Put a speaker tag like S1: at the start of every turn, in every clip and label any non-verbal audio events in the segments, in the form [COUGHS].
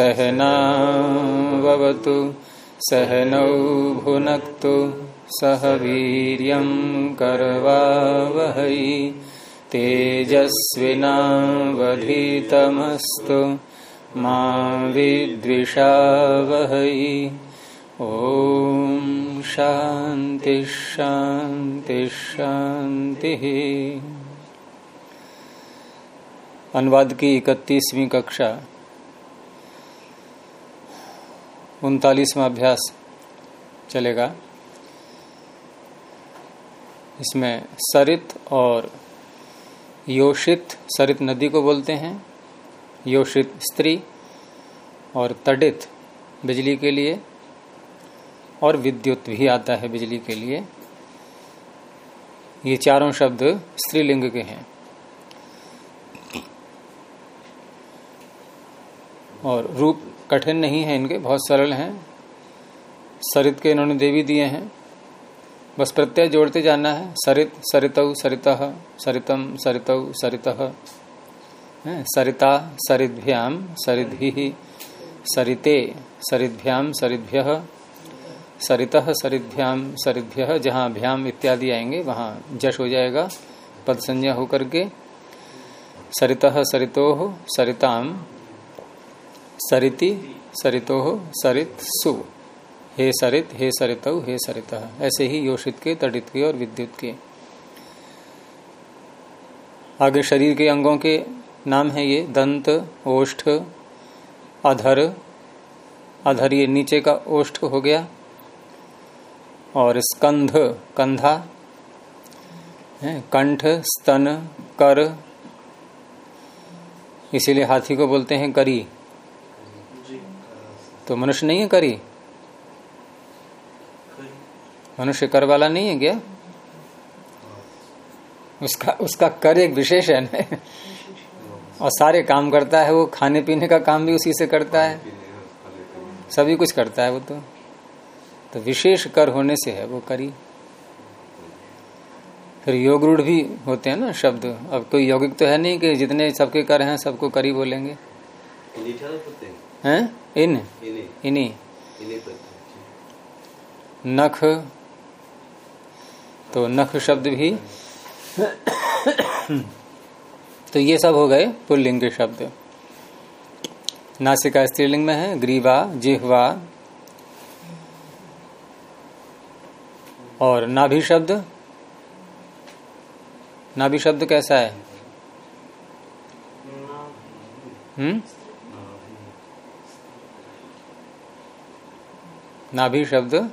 S1: सहनावतु सहनौ भुनक्तु, सह वीर वीर्यं करवावहै, तेजस्विनावधीतमस्तु, मा विद्विषावहै। ॐ शान्ति शान्ति, शान्तिः। अनुवाद की इकतीसवीं कक्षा। उनतालीसवा अभ्यास चलेगा। इसमें सरित और योषित, सरित नदी को बोलते हैं, योषित स्त्री और तडित बिजली के लिए, और विद्युत भी आता है बिजली के लिए। ये चारों शब्द स्त्रीलिंग के हैं। और रूप कठिन नहीं है इनके, बहुत सरल हैं। सरित के इन्होंने देवी दिए हैं। बस प्रत्यय जोड़ते जाना है। सरित सरित सरित, सरितम, सरित सरित। सरिता, सरिद्भ्याम सरिद्भि सरिते, सरिद्भ्याम, सरिद्भ्य, सरित, सरिद्भ्याम, सरिद्भ्य, जहाँ भ्याम इत्यादि आएँगे, वहाँ जश हो जाएगा पद संज्ञा होकर के। सरित, सरितो, सरिताम सरिति, सरितो, सरित, सु। हे सरित हे सरित हे सरित। ऐसे ही योषित के, तड़ित के और विद्युत के। आगे शरीर के अंगों के नाम है ये दंत, ओष्ठ, अधर। अधर ये नीचे का ओष्ठ हो गया। और स्कंध, कंधा। कंठ, स्तन, कर। इसीलिए हाथी को बोलते हैं करी। तो मनुष्य नहीं है करी? मनुष्य कर वाला नहीं है क्या? उसका उसका कर एक विशेष है ना? और सारे काम करता है वो खाने पीने का काम भी उसी से करता है। सभी कुछ करता है वो तो। तो विशेष कर होने से है वो करी। फिर योग रूढ़ भी होते हैं ना शब्द। अब कोई यौगिक तो है नहीं कि जितने सबके कर हैं सबको करी बोलेंगे। हैं? इन। इन्हीं। नख। तो नख शब्द भी। तो ये सब हो गए पुल्लिंग के शब्द। नासिका स्त्रीलिंग में है ग्रीवा जिहवा। और नाभि शब्द। नाभि शब्द कैसा है? हम्म? नाभि शब्द।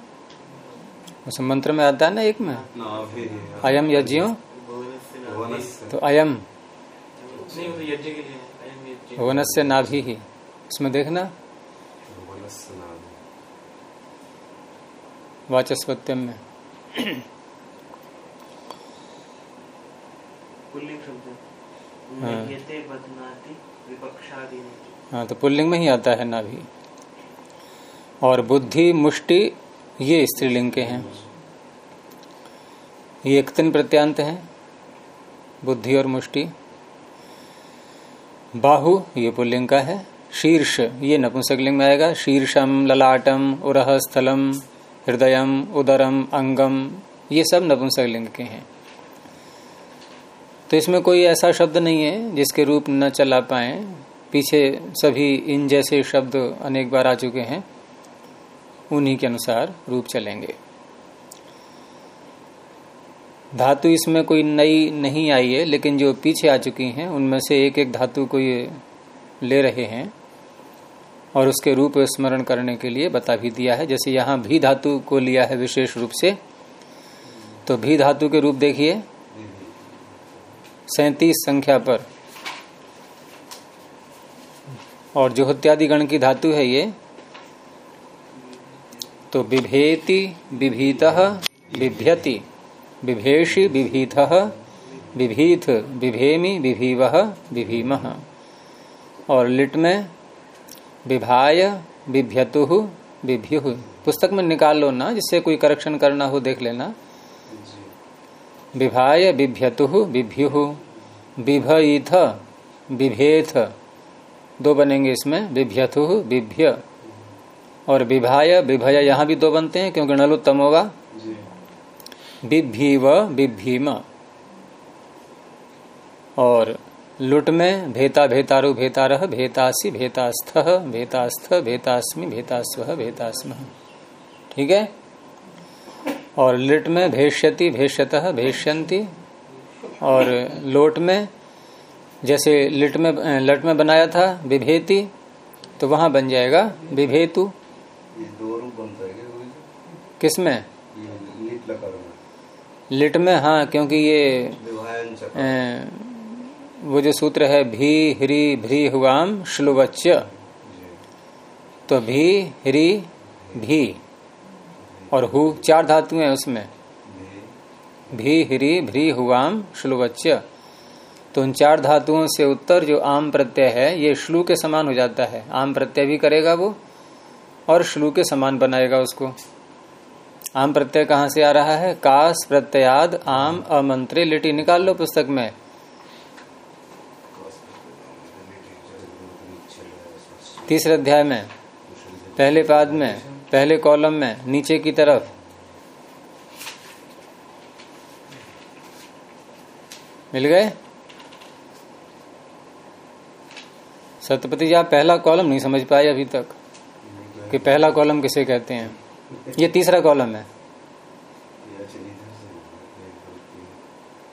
S1: उस मंत्र में आता है ना एक में? अयम यज्ञो। तो अयम। भुवन से नाभि ही। उसमें देखना। वाचस्पत्यम में। हाँ तो पुल्लिंग में ही आता है नाभि। और बुद्धि, मुष्टि, ये स्त्रीलिंग के हैं। ये एक तीन प्रत्यांत है, बुद्धि और मुष्टि। बाहु, ये पुल्लिंग का है। शीर्ष, ये नपुंसकलिंग में आएगा। शीर्षम, ललाटम, उरह, स्थलम, हृदयम, उदरम, अंगम, ये सब नपुंसकलिंग के हैं। तो इसमें कोई ऐसा शब्द नहीं है जिसके रूप न चला पाए। पीछे सभी इन जैसे शब्द अनेक बार आ चुके हैं। उन्हीं के अनुसार रूप चलेंगे। धातु इसमें कोई नई नहीं आई है, लेकिन जो पीछे आ चुकी हैं, उनमें से एक एक धातु को ये ले रहे हैं और उसके रूप स्मरण करने के लिए बता भी दिया है। जैसे यहाँ भी धातु को लिया है विशेष रूप से तो भी धातु के रूप देखिए। सैतीस संख्या पर। और जो हत्यादि गण की धातु है ये तो बिभेति बिभीत बिभ्यति, बिभेषि बिभीत बिभीत बिभेमि बिभीव बिभीम। और लिट में विभाय बिभ्यतु बिभ्यु। पुस्तक में निकाल लो ना, जिससे कोई करेक्शन करना हो, देख लेना। विभाय बिभ्यतु बिभ्यु बिभईथ बिभेथ। दो बनेंगे इसमें बिभ्यथु बिभ्य। और विभाय विभय यहाँ भी दो बनते हैं क्योंकि नलुत्तम होगा। बिभीव बिभीम और लुट में भेता भेतारु भेतारह भेतासी भेतास्थ भेतास्थ भेतास्मि भेतास्व भेतास्म। ठीक है? और लिट में भेष्यति भेष्यत भेष्यंती और लोट में जैसे लिट में लट में बनाया था विभेति तो वहाँ बन जाएगा विभेतु
S2: ये दो रूप बनता है क्या कोई किसमें? लिट
S1: लिट में हाँ क्योंकि ये वो जो सूत्र है भी ह्री भ्री हुआम श्लुवच्य तो भी ह्री भी। और हु चार धातु हैं उसमें। भी ह्री भ्री हुआम श्लुवच्य तो उन चार धातुओं से उत्तर जो आम प्रत्यय है ये श्लू के समान हो जाता है। आम प्रत्यय भी करेगा वो और श्लू के समान बनाएगा उसको। आम प्रत्यय कहाँ से आ रहा है? कास प्रत्ययाद आम अमंत्री लिटी। निकाल लो पुस्तक में। तीसरे अध्याय में, पहले पाद में, पहले कॉलम में, नीचे की तरफ़। मिल गए? सत्यपति जी, आप पहला कॉलम नहीं समझ पाए अभी तक कि पहला कॉलम किसे कहते हैं? ये तीसरा कॉलम है।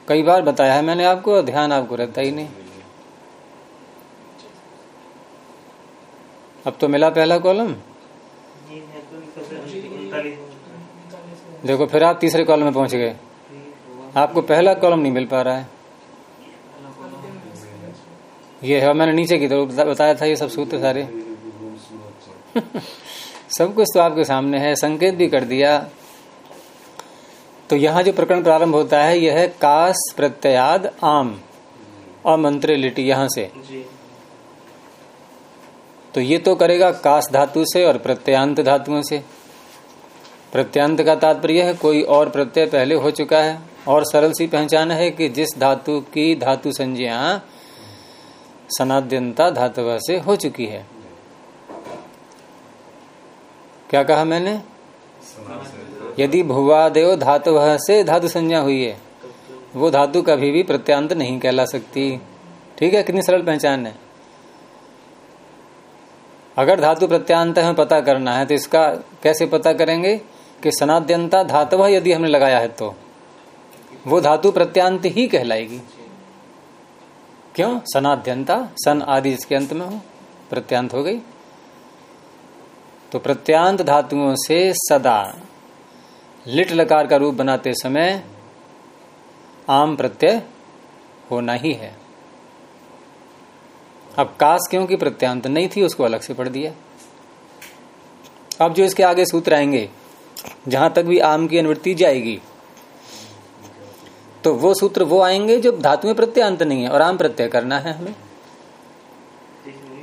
S1: कई बार बताया है मैंने आपको ध्यान आपको रहता ही नहीं। अब तो मिला पहला कॉलम। देखो, फिर आप तीसरे कॉलम में पहुँच गए। आपको पहला कॉलम नहीं मिल पा रहा है। ये है मैंने नीचे की तरफ़ बताया था ये सब सूत्र सारे। [LAUGHS] सब कुछ तो आपके सामने है संकेत भी कर दिया। तो यहाँ जो प्रकरण प्रारंभ होता है यह है कास प्रत्याद आम अमंत्रे लिटी यहाँ से। तो ये तो करेगा कास धातु से और प्रत्यांत धातुओं से। प्रत्यांत का तात्पर्य है कोई और प्रत्यय पहले हो चुका है और सरल सी पहचान है कि जिस धातु की धातु संज्ञा सनाद्यंता धातु से हो चुकी है। क्या कहा मैंने? यदि भुवादेव धातु से धातु संज्ञा हुई है, वो धातु कभी भी प्रत्यांत नहीं कहला सकती। ठीक है, कितनी सरल पहचान है। अगर धातु प्रत्यांत हमें पता करना है तो इसका कैसे पता करेंगे कि सनाद्यंता धातु यदि हमने लगाया है तो? वो धातु प्रत्यांत ही कहलाएगी। क्यों? सनाद्यंता, सन आदि इसके अंत में हो, प्रत्यांत हो गई। तो प्रत्यांत धातुओं से सदा। लिट लकार का रूप बनाते समय आम प्रत्यय होना ही है। अब कास क्योंकि प्रत्यांत नहीं थी, उसको अलग से पढ़ दिया। अब जो इसके आगे सूत्र आएँगे, जहाँ तक भी आम की अनुवृत्ति जाएगी तो वो सूत्र वो आएँगे जो धातु में प्रत्यांत नहीं है और आम प्रत्यय करना है हमें।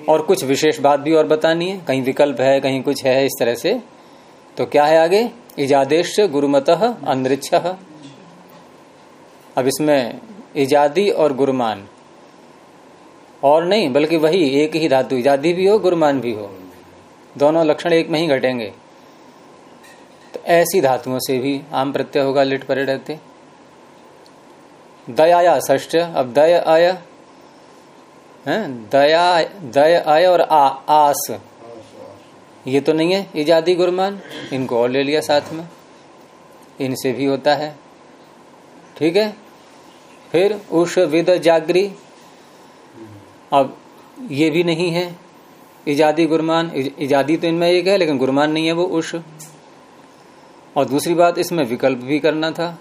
S1: और कुछ विशेष बात भी और बतानी है। कहीं विकल्प है, कहीं कुछ है इस तरह से। तो क्या है आगे? इजादेश गुरुमत अंदृक्ष अब इसमें इजादी और गुरुमान। और नहीं, बल्कि वही एक ही धातु, इजादी भी हो, गुरुमान भी हो। दोनों लक्षण एक में ही घटेंगे। तो ऐसी धातुओं से भी आम प्रत्यय होगा, लिट परे रहते। दया ष्ट अब दया आया। है? दया दय आय और आ, आस। ये तो नहीं है इजादी गुरमान? इनको और ले लिया साथ में। इनसे भी होता है। ठीक है? फिर उष विद जागरी। अब ये भी नहीं है इजादी गुरमान। इज़, इजादी तो इनमें एक है लेकिन गुरमान नहीं है वो उष। और दूसरी बात इसमें विकल्प भी करना था।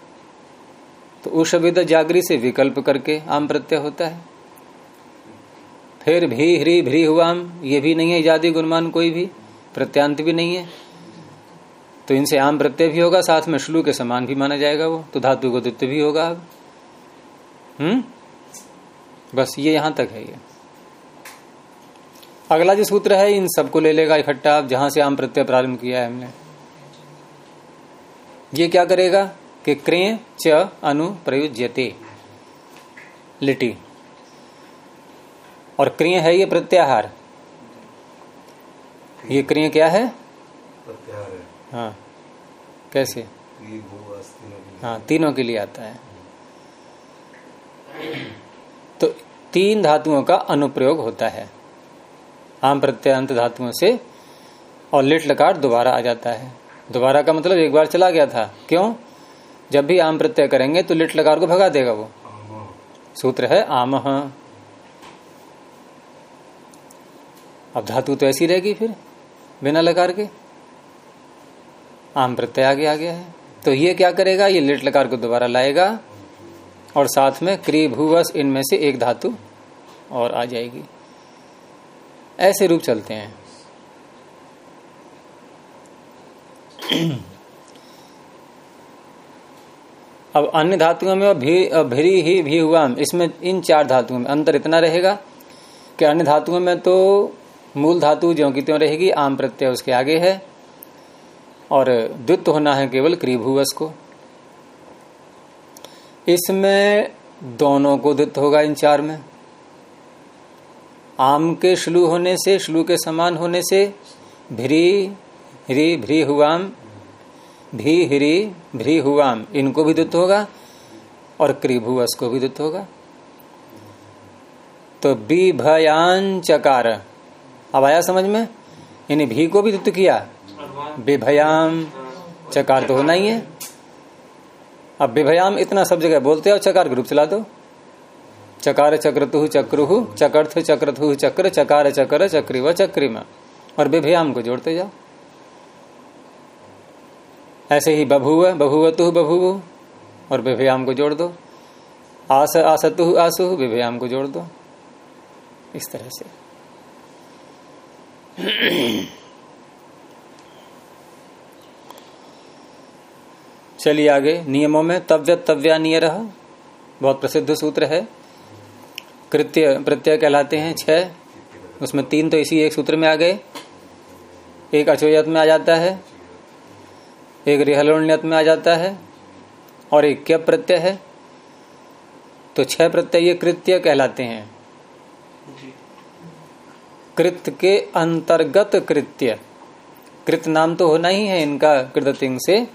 S1: तो उष विद जागरी से विकल्प करके आम प्रत्यय होता है। फिर भी ह्री भ्री हुआम। ये भी नहीं है इजादी गुणमान कोई भी। प्रत्यांत भी नहीं है। तो इनसे आम प्रत्यय भी होगा, साथ में श्लू के समान भी माना जाएगा वो। तो धातु को भी होगा अब। हम्म? बस ये यहाँ तक है ये। अगला जो सूत्र है, इन सबको ले लेगा इकट्ठा आप जहाँ से आम प्रत्यय प्रारंभ किया है हमने। ये क्या करेगा? कि क्रिय च अनु प्रयुज्यते। लिटी। और क्रिय है ये प्रत्याहार। ये क्रिय क्या है?
S2: प्रत्याहार हाँ।
S1: कैसे? हाँ तीनों के लिए आता है। तो तीन धातुओं का अनुप्रयोग होता है। आम प्रत्यांत धातुओं से और लिट लकार दोबारा आ जाता है। दोबारा का मतलब एक बार चला गया था। क्यों? जब भी आम प्रत्यय करेंगे तो लिट लकार को भगा देगा वो। सूत्र है आम। अब धातु तो ऐसी रहेगी फिर, बिना लकार के। आम प्रत्यय आगे आ गया है। तो ये क्या करेगा? ये लिट लकार को दोबारा लाएगा और साथ में क्री भूवस इनमें से एक धातु और आ जाएगी। ऐसे रूप चलते हैं। अब अन्य धातुओं में भी, भिरी ही भी हुआ। इसमें इन चार धातुओं में अंतर इतना रहेगा कि अन्य धातुओं में तो मूल धातु ज्यो की त्यों रहेगी, आम प्रत्यय उसके आगे है। और द्वित्व होना है केवल क्रीभुवस को। इसमें दोनों को द्वित्व होगा इन चार में। आम के श्लू होने से, श्लू के समान होने से, भ्री, ह्री, भ्री हुआम भी हिरी, भ्री हुआम, इनको भी द्वित्व होगा और क्रिभुवस को भी द्वित्व होगा। तो बी भयान चकार। अब आया समझ में? यानी भी को भी द्वित्व किया। बेभयाम चकार तो होना ही है। अब बेभयाम इतना सब जगह बोलते हो चकार ग्रुप चला दो। चकार चक्रतु चक्रु, चकर्थ चक्रतु चक्र, चकार चक्र चक्री व चक्रिमा। और बेभयाम को जोड़ते जाओ। ऐसे ही बभुव, बभुवतु बभुव, और बेभयाम को जोड़ दो। आस आसतु आसु बेभयाम को जोड़ दो। इस तरह से। [CLEARS THROAT] चलिए आगे, नियमों में तव्य तव्या नियर बहुत प्रसिद्ध सूत्र है। कृत्य, प्रत्यय कहलाते हैं, छह। उसमें तीन तो इसी एक सूत्र में आ गए। एक अचोयत में आ जाता है, एक रिहलोन्यत में आ जाता है, और एक क्या प्रत्यय है। तो छह प्रत्यय ये कृत्य कहलाते हैं। कृत के अंतर्गत कृत्य। कृत नाम तो होना ही है इनका कृतिंग से।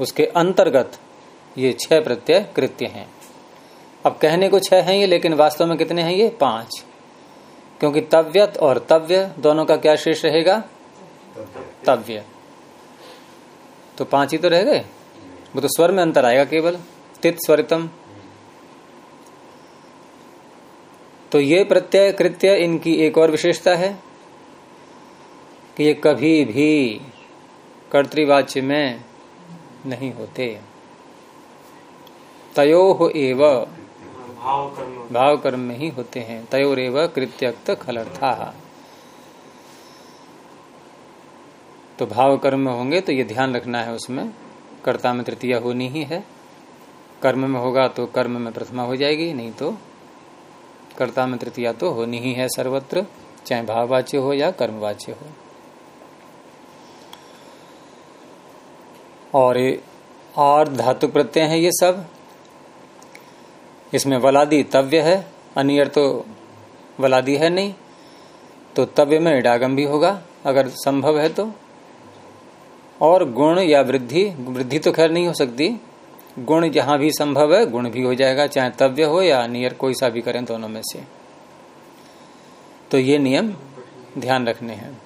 S1: उसके अंतर्गत ये छह प्रत्यय कृत्य हैं। अब कहने को छह हैं ये, लेकिन वास्तव में कितने हैं ये? पाँच। क्योंकि तव्यत और तव्य दोनों का क्या शेष रहेगा? तव्य। तो पाँच ही तो रह गए? वो तो स्वर में अंतर आएगा केवल। तित स्वरितम तो ये प्रत्यय कृत्य इनकी एक और विशेषता है कि ये कभी भी कर्तवाच्य में नहीं होते। तयो एव
S3: भाव कर्म
S1: में ही होते हैं। तयोरेव कृत्यक्त खलर्था। तो भाव कर्म में होंगे तो ये ध्यान रखना है उसमें। कर्ता में तृतीया होनी ही है। कर्म में होगा तो कर्म में प्रथमा हो जाएगी, नहीं तो कर्ता में तृतीया तो होनी ही है सर्वत्र, चाहे भाववाच्य हो या कर्मवाच्य हो। और और धातु प्रत्यय है ये सब। इसमें वलादी तव्य है, अनियर तो वलादी है नहीं तो तव्य में इडागम भी होगा, अगर संभव है तो। और गुण या वृद्धि वृद्धि तो खैर नहीं हो सकती गुण जहाँ भी संभव है, गुण भी हो जाएगा, चाहे तव्य हो या नियर कोई सा भी करें दोनों में से। तो ये नियम ध्यान रखने हैं।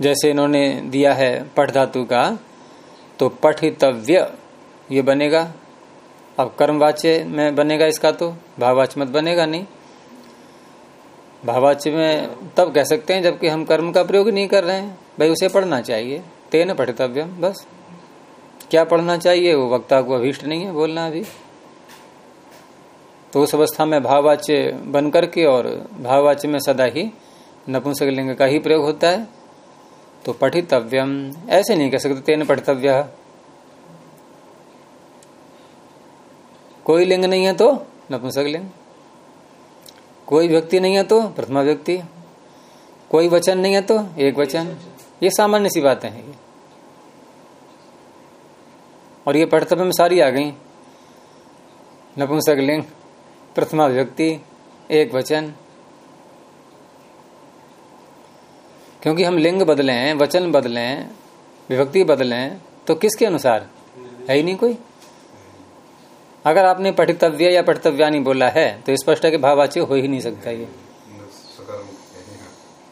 S1: जैसे इन्होंने दिया है पठ धातु का तो पठितव्य ये बनेगा। अब कर्मवाच्य में बनेगा इसका तो भाववाच्य मत बनेगा नहीं। भावाच्य में तब कह सकते हैं जबकि हम कर्म का प्रयोग नहीं कर रहे हैं। भाई उसे पढ़ना चाहिए। तेन पठितव्यम बस। क्या पढ़ना चाहिए? वो वक्ता को अभीष्ट नहीं है बोलना अभी। तो उस अवस्था में भाववाच्य बन करके और भाववाच्य में सदा ही नपुंसक लिंग का ही प्रयोग होता है। तो पठितव्यम। ऐसे नहीं कह सकते, तेन पठितव्य। कोई लिंग नहीं है तो नपुंसक लिंग। कोई व्यक्ति नहीं है तो प्रथमा व्यक्ति। कोई वचन नहीं है तो एक वचन। ये सामान्य सी बातें हैं। और ये पढ़तव्य में सारी आ गई नपुंसक लिंग प्रथमा व्यक्ति एक वचन क्योंकि हम लिंग बदले हैं वचन बदलें विभक्ति बदलें तो किसके अनुसार है ही नहीं कोई अगर आपने पठितव्य या पठितव्यानी बोला है तो स्पष्ट है कि भाववाच्य हो ही नहीं सकता ये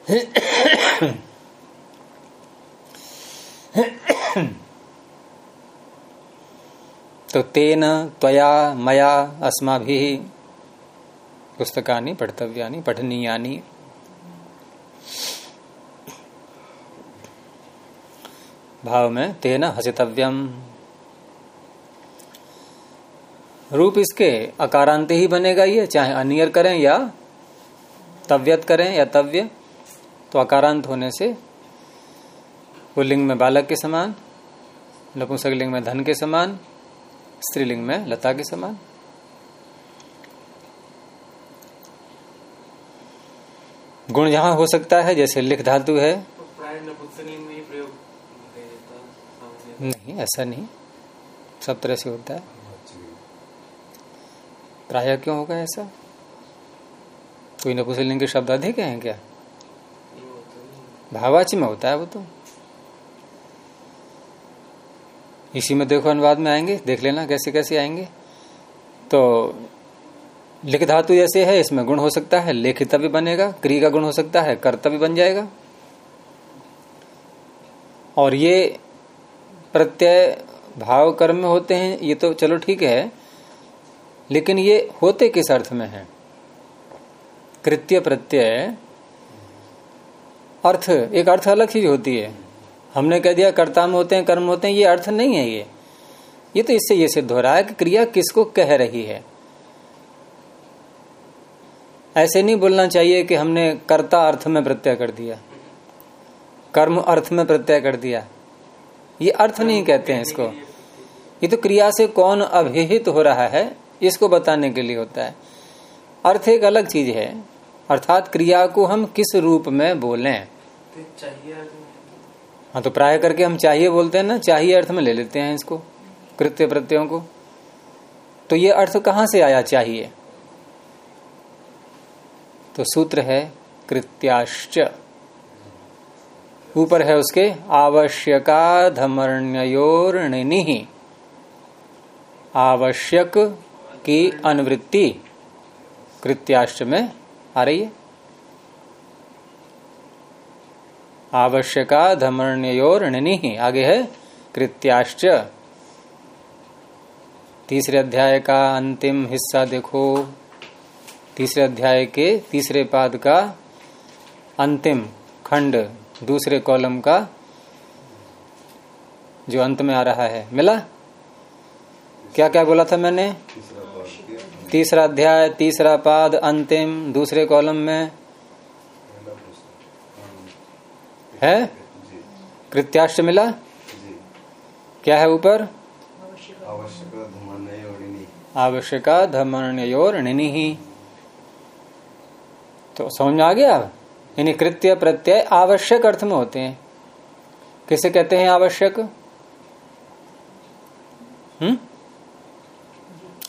S2: है
S1: तो तेन त्वया मया अस्मा भी पुस्तकानि, पठितव्यानि, पठनीयानि। भाव में तेन हसितव्यम। रूप इसके अकारांत ही बनेगा ये, चाहे अनियर करें या तव्यत करें या तव्य तो अकारांत होने से वो लिंग में बालक के समान, नपुंसक लिंग में धन के समान स्त्रीलिंग में, लता के समान? गुण जहाँ हो सकता है, जैसे लिख धातु है। नहीं, ऐसा नहीं। सब तरह से होता है। प्राय क्यों होगा ऐसा? कोई नपुसलिंग के शब्द अधिक हैं क्या? भावाची में होता है वो तो। इसी में देखो अनुवाद में आएँगे, देख लेना कैसे कैसे आएँगे। तो लिख धातु जैसे है, इसमें गुण हो सकता है, लेखिता भी बनेगा, क्रिया का गुण हो सकता है, कर्ता भी बन जाएगा। और ये प्रत्यय भाव कर्म में होते हैं, ये तो चलो ठीक है, लेकिन ये होते किस अर्थ में है? कृत्य प्रत्यय, अर्थ, एक अर्थ अलग चीज़ होती है। हमने कह दिया कर्ता में होते हैं, कर्म होते हैं, ये अर्थ नहीं है ये। ये तो इससे ये सिद्ध हो रहा है कि क्रिया किसको कह रही है। ऐसे नहीं बोलना चाहिए कि हमने कर्ता अर्थ में प्रत्यय कर दिया। कर्म अर्थ में प्रत्यय कर दिया। ये अर्थ नहीं कहते हैं इसको। ये तो क्रिया से कौन अभिहित हो रहा है, इसको बताने के लिए होता है। अर्थ एक अलग चीज़ है। अर्थात क्रिया को हम किस रूप में बोलें?
S3: तो चाहिए
S1: हाँ तो प्राय करके हम चाहिए बोलते हैं ना, चाहिए अर्थ में ले लेते हैं इसको, कृत्य प्रत्ययों को। तो ये अर्थ कहाँ से आया चाहिए? तो सूत्र है कृत्याश्च। ऊपर है उसके आवश्यका धमर्ण्योर्णिनी आवश्यक की अनुवृत्ति। कृत्याश्च में आ रही है। आवश्यका धमर्ण्योर्णिनी आगे है, कृत्याश्च। तीसरे अध्याय का अंतिम हिस्सा देखो। तीसरे अध्याय के तीसरे पाद का अंतिम खंड, दूसरे कॉलम का जो अंत में आ रहा है। मिला? क्या क्या बोला था मैंने?
S2: तीसरा
S1: अध्याय, तीसरा पाद, अंतिम, दूसरे कॉलम में
S2: पहला प्रश्न
S1: है?
S2: जी
S1: कृत्याश्च मिला?
S2: जी।
S1: क्या है ऊपर?
S2: आवश्यक धमर्णय
S1: आवश्यका धमर्ण्योर ही। तो समझ में आ गया? अब यानी कृत्य प्रत्यय आवश्यक अर्थ में होते हैं। किसे कहते हैं आवश्यक? हम्म?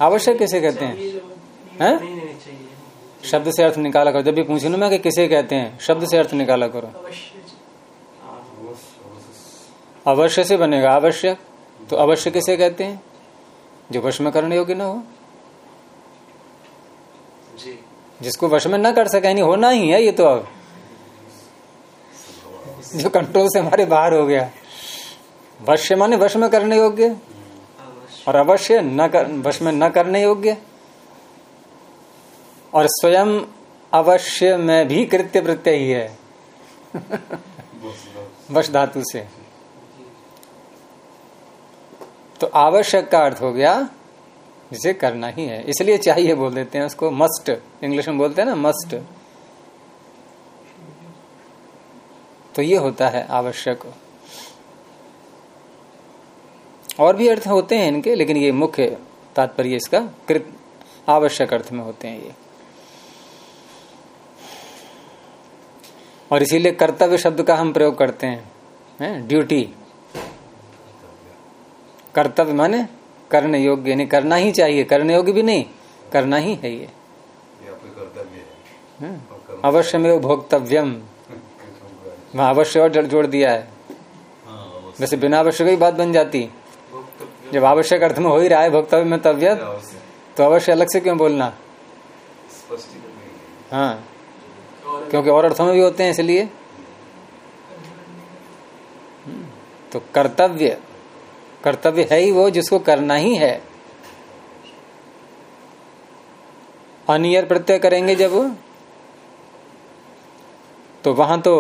S1: आवश्यक किसे कहते हैं? हैं? शब्द से अर्थ निकाला करो। जब भी पूछू ना मैं कि किसे कहते हैं? शब्द से अर्थ निकाला करो।
S2: अवश्य। अवश्य
S1: अवश्य से बनेगा आवश्यक तो अवश्य किसे कहते हैं? जो वश में करने योग्य ना हो।
S3: जी।
S1: जिसको वश में न कर सके यानी होना ही है ये तो अब। जो कंट्रोल से हमारे बाहर हो गया। वश्य माने वश में करने योग्य। और अवश्य न कर वश में न करने योग्य। और स्वयं अवश्य में भी कृत्य प्रत्यय ही है। [LAUGHS] वश धातु से। तो आवश्यक का अर्थ हो गया जिसे करना ही है। इसलिए चाहिए बोल देते हैं उसको मस्ट इंग्लिश में बोलते हैं ना मस्ट तो ये होता है आवश्यक। और भी अर्थ होते हैं इनके, लेकिन ये मुख्य तात्पर्य इसका कृत आवश्यक अर्थ में होते हैं ये। और इसीलिए कर्तव्य शब्द का हम प्रयोग करते हैं हैं? ड्यूटी कर्तव्य माने करने योग्य यानी करना ही चाहिए। करने योग्य भी नहीं करना ही है ये।
S2: है।
S1: अवश्य में भोक्तव्यम। [LAUGHS] वहाँ अवश्य और जोड़- जोड़ दिया है।
S2: हाँ
S1: वैसे बिना आवश्यक ही बात बन जाती। जब आवश्यक अर्थ में हो ही रहा है भोक्तव्य में तव्यत तो अवश्य अलग से क्यों बोलना?
S2: नहीं है।
S1: हाँ। क्योंकि और अर्थों में भी होते हैं इसलिए। हम्म, तो कर्तव्य कर्तव्य है ही वो जिसको करना ही है। अनियर प्रत्यय करेंगे जब तो वहाँ तो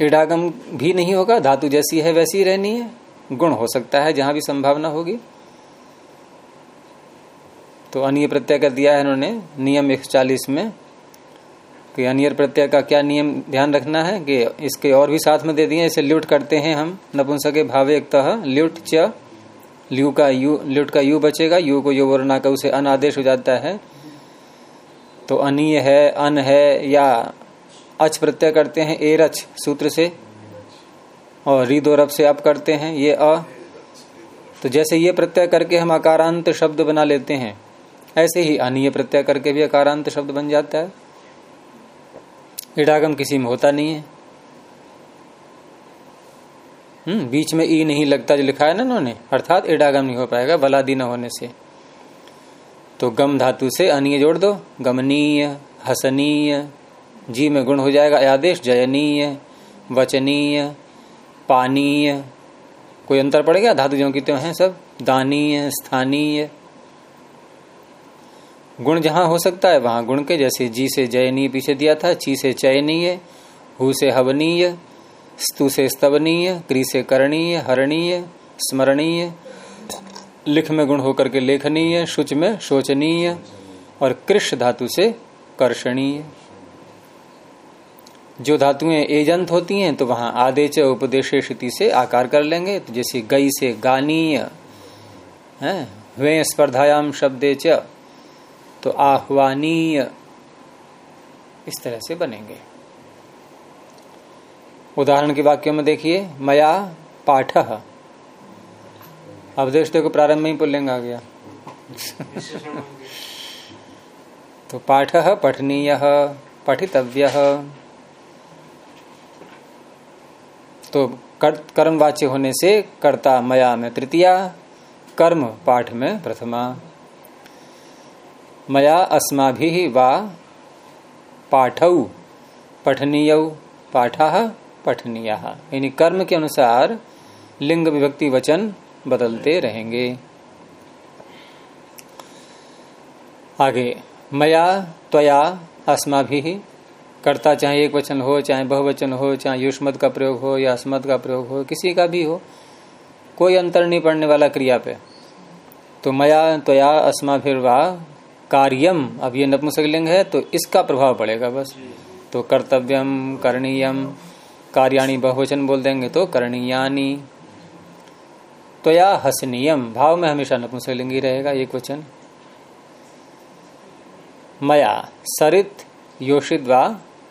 S1: इडागम भी नहीं होगा, धातु जैसी है वैसी रहनी है, गुण हो सकता है, जहाँ भी संभावना होगी। तो अनिय प्रत्यय कर दिया है इन्होंने, नियम 140 में, कि अनियर प्रत्यय का क्या नियम ध्यान रखना है, कि इसके और भी साथ में दे दिए, इसे ल्युट करते हैं हम, नपुंसके भावे एक ल्युट च ल्यू का यू, ल्युट का यू बचेगा, यू को यो वर्णा का उसे अन आदेश हो जाता है। तो अनीय है, अन है या अच प्रत्यय करते हैं एरच सूत्र से, और रीदोरब से अप करते हैं, ये अ। तो जैसे ये प्रत्यय करके हम अकारांत शब्द बना लेते हैं, ऐसे ही अनीय प्रत्यय करके भी अकारांत शब्द बन जाता है। इडागम किसी में होता नहीं है। हम्म बीच में ई नहीं लगता जो लिखा है ना उन्होंने अर्थात इडागम नहीं हो पाएगा बलादी न होने से। तो गम धातु से अनीय जोड़ दो, गमनीय, हसनीय, जी में गुण हो जाएगा आदेश, जयनीय, वचनीय, पानीय। कोई अंतर पड़ेगा धातु जो की तो हैं सब, दानीय, स्थानीय। गुण जहाँ हो सकता है, वहाँ गुण के, जैसे जी से जयनीय पीछे दिया था, ची से चयनीय, हु से हवनीय स्तु से स्तवनीय, क्री से करणीय, हरणीय, स्मरणीय, लिख में गुण होकर के लेखनीय, शुच में शोचनीय और कृष धातु से कर्षणीय। जो धातुएँ एजंत होती हैं तो वहाँ आदेच उपदेश स्थिति से आकार कर लेंगे। तो जैसे गई से गानीय, है वे स्पर्धायाम शब्दे च तो आह्वानीय, इस तरह से बनेंगे। उदाहरण के वाक्यों में देखिए मया पाठ। अवदेश देखो प्रारंभ में ही पुल्लिंग आ गया। [LAUGHS] तो पाठ पठनीय पठितव्य। तो कर, कर्म वाच्य होने से कर्ता मया में तृतीया कर्म पाठ में प्रथमा। मया अस्मा वा पाठौ पठनीय पाठा पठनीय। यानी कर्म के अनुसार लिंग विभक्ति वचन बदलते रहेंगे। आगे, मया, त्वया, अस्माभि, कर्ता चाहे एक वचन हो, चाहे बहुवचन हो, चाहे युष्मद का प्रयोग हो, या अस्मद का प्रयोग हो, किसी का भी हो, कोई अंतर नहीं पड़ने वाला क्रिया पे। तो मया, त्वया, अस्माभिर्वा, कार्यम, अब ये नपुंसकलिंग है तो इसका प्रभाव पड़ेगा बस। तो कर्तव्यम, करणीयम कार्याणी बहुवचन बोल देंगे तो करणीयानी। त्वया हसनीयम भाव में हमेशा नपुंसकलिंगी रहेगा, एक वचन। मया, सरित, योषित वा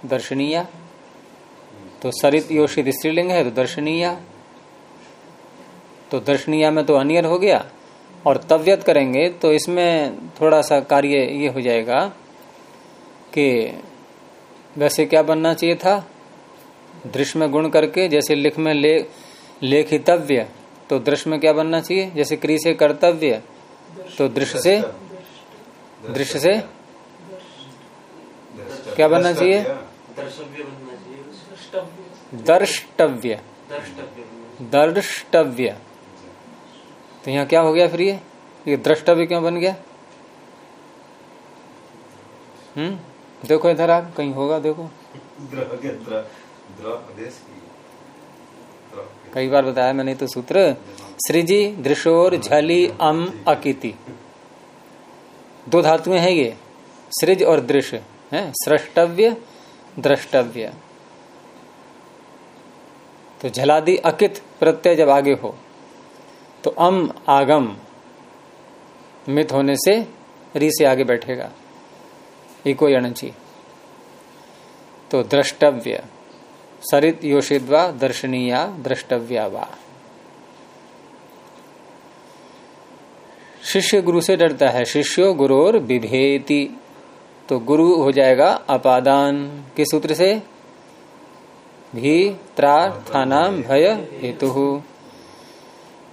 S1: दर्शनीय। तो सरित, योषित स्त्रीलिंग है तो दर्शनीय। तो दर्शनीय में तो अनियर हो गया, और तव्यत करेंगे तो इसमें थोड़ा सा कार्य ये हो जाएगा कि वैसे क्या बनना चाहिए था? दृश्य में गुण करके, जैसे लिख में ले, लेखितव्य तो दृश्य में क्या बनना चाहिए? जैसे क्री से कर्तव्य तो दृश्य से दृश्य से क्या बनना चाहिए? दर्ष्टव्य। दर्ष्टव्य। तो यहाँ क्या हो गया फिर ये? ये द्रष्टव्य क्यों बन गया? हम्म? देखो इधर आप, कहीं होगा, देखो। कई बार बताया मैंने तो सूत्र सृजी दृशोर, झली, अम, अकिति। दो धातुएँ हैं ये, सृज और दृश्य है? सृष्टव्य द्रष्टव्य। तो झलादि, अकित, प्रत्यय जब आगे हो तो अम, आगम, मित होने से री से आगे बैठेगा। इको यणची। तो द्रष्टव्य। सरित योषिद्वा दर्शनीया, द्रष्टव्या वा। शिष्य गुरु से डरता है। शिष्यो गुरोर बिभेति। तो गुरु हो जाएगा अपादान। किस सूत्र से? भीत्रार्थानाम भय, हेतु।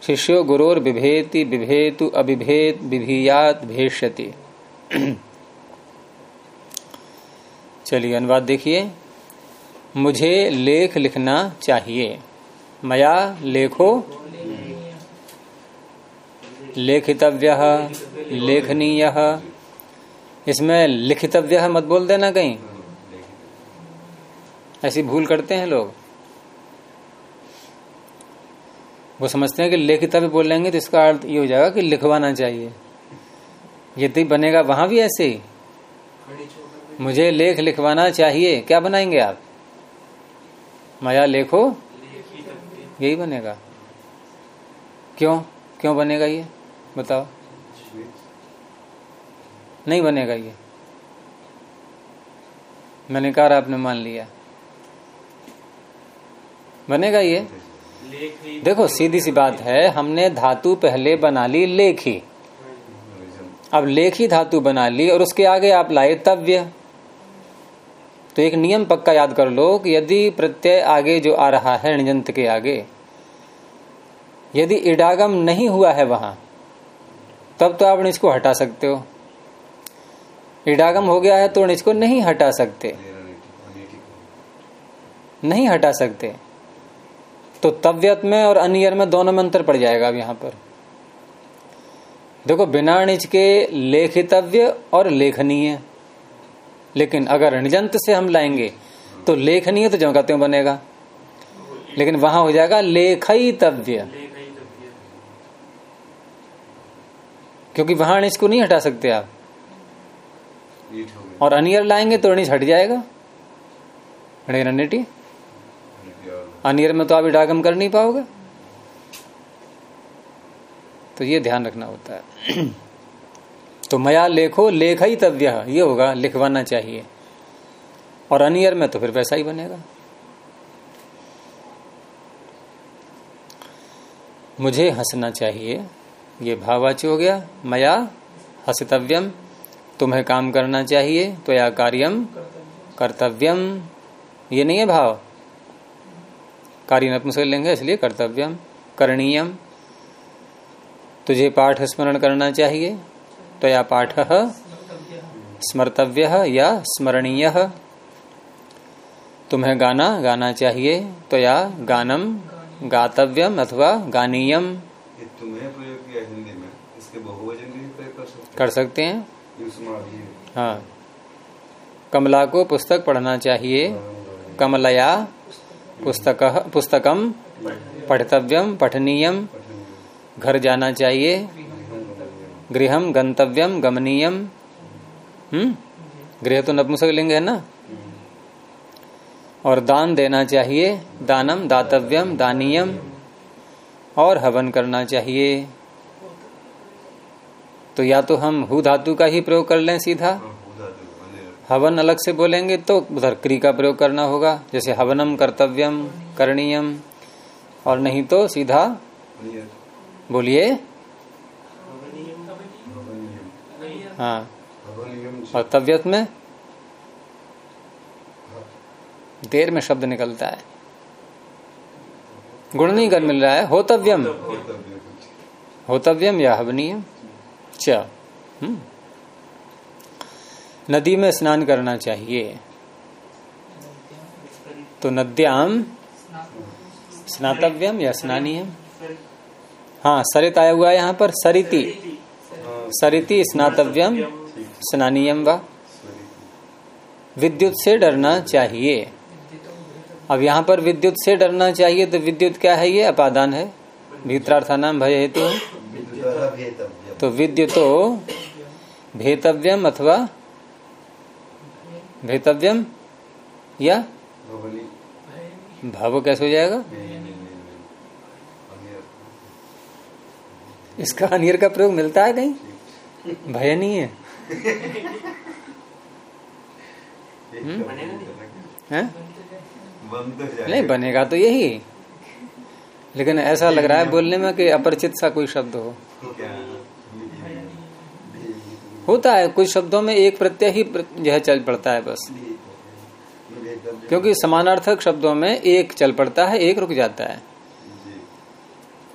S1: शिष्यो गुरोर बिभेति विभेतु अबिभेद विभीयात भेष्यति। [CLEARS THROAT] चलिए अनुवाद देखिए। मुझे लेख लिखना चाहिए। मया लेखो। लेखितव्य, लेखनीय। इसमें लिखितव्य मत बोल देना कहीं। ऐसी भूल करते हैं लोग। वो समझते हैं कि लेखितव्य बोलेंगे तो इसका अर्थ ये हो जाएगा कि लिखवाना चाहिए। यदि बनेगा वहाँ भी ऐसे मुझे लेख लिखवाना चाहिए। क्या बनाएँगे आप? माया लेखो, यही बनेगा। क्यों? क्यों बनेगा ये? बताओ। नहीं बनेगा ये। मैंने कहा आपने मान लिया। बनेगा ये? देखो, सीधी सी बात है, हमने धातु पहले बना ली, लेखी। अब लेखी धातु बना ली और उसके आगे आप लाए तव्य। तो एक नियम पक्का याद कर लो कि यदि प्रत्यय आगे जो आ रहा है निजंत के आगे, यदि इडागम नहीं हुआ है वहाँ, तब तो आप इसको हटा सकते हो। इडागम हो गया है तो इसको नहीं हटा सकते। नहीं हटा सकते। तो तव्यत में और अनियर में दोनों में अंतर पड़ जाएगा अब यहाँ पर। देखो, बिना निज के लेखितव्य और लेखनीय लेकिन अगर निजंत से हम लाएँगे तो लेखनीय तो जो कहते बनेगा। लेकिन वहाँ हो जाएगा लेखितव्य क्योंकि वहाँ इसको नहीं हटा सकते आप। और अनियर लाएँगे तो अनिश हट जाएगा। अनियर में तो आप इडागम कर नहीं पाओगे। तो ये ध्यान रखना होता है। तो मया लेखो लेख ही तव्य ये होगा, लिखवाना चाहिए। और अनियर में तो फिर वैसा ही बनेगा। मुझे हंसना चाहिए, ये भावाच हो गया, मया हसितव्यम, तुम्हें काम करना चाहिए तो या कार्यम कर्तव्यम। ये नहीं है भाव। कार्य नपुंसक लेंगे, इसलिए कर्तव्यम, करणीयम। तुझे पाठ स्मरण करना चाहिए तो या पाठ स्मर्तव्य या स्मरणीय। तुम्हें गाना गाना चाहिए तो या गानम गातव्यम अथवा गानीयम।
S2: तुम्हें प्रयोग किया हिंदी में इसके बहुवचन भी प्रयोग कर सकते
S1: कर सकते हैं।
S2: हैं
S1: हाँ। कमला को पुस्तक पढ़ना चाहिए। कमलया पुस्तक पुस्तकम पठितव्यम पठनीयम। घर जाना चाहिए। गृहम गंतव्यम गमनीयम हम्म? गृह तो नपुंसक लिंग है ना? और दान देना चाहिए दानम दातव्यम दानियम और हवन करना चाहिए। तो या तो हम हु धातु का ही प्रयोग कर लें सीधा। हवन अलग से बोलेंगे तो उधर क्री का प्रयोग करना होगा जैसे हवनम कर्तव्यम करणीयम और नहीं तो सीधा बोलिए। हाँ। और तबियत में? देर में शब्द निकलता है। गुण नहीं कर मिल रहा है। होतव्यम। होतव्यम या हवनीयम। च। हम्म। नदी में स्नान करना चाहिए। तो नद्याम स्नातव्यम या स्नानीयम। हाँ सरित आया हुआ है यहाँ पर। सरिति। सरिति स्नातव्यम स्नानीयम व? विद्युत से डरना चाहिए। अब यहाँ पर विद्युत से डरना चाहिए तो विद्युत क्या है? ये अपादान है। भीतरार्थानाम भय हेतु। तो विद्युतो भेतव्यम अथवा भेतव्यम या भाव कैसे हो जाएगा? इसका अनियर का प्रयोग मिलता है कहीं? भय नहीं है? हम्म? हैं? नहीं बनेगा तो यही। लेकिन ऐसा लग रहा है बोलने में कि अपरिचित सा कोई शब्द हो। होता है कुछ शब्दों में एक प्रत्यय ही जो है चल पड़ता है बस। क्योंकि समानार्थक शब्दों में एक चल पड़ता है एक रुक जाता है।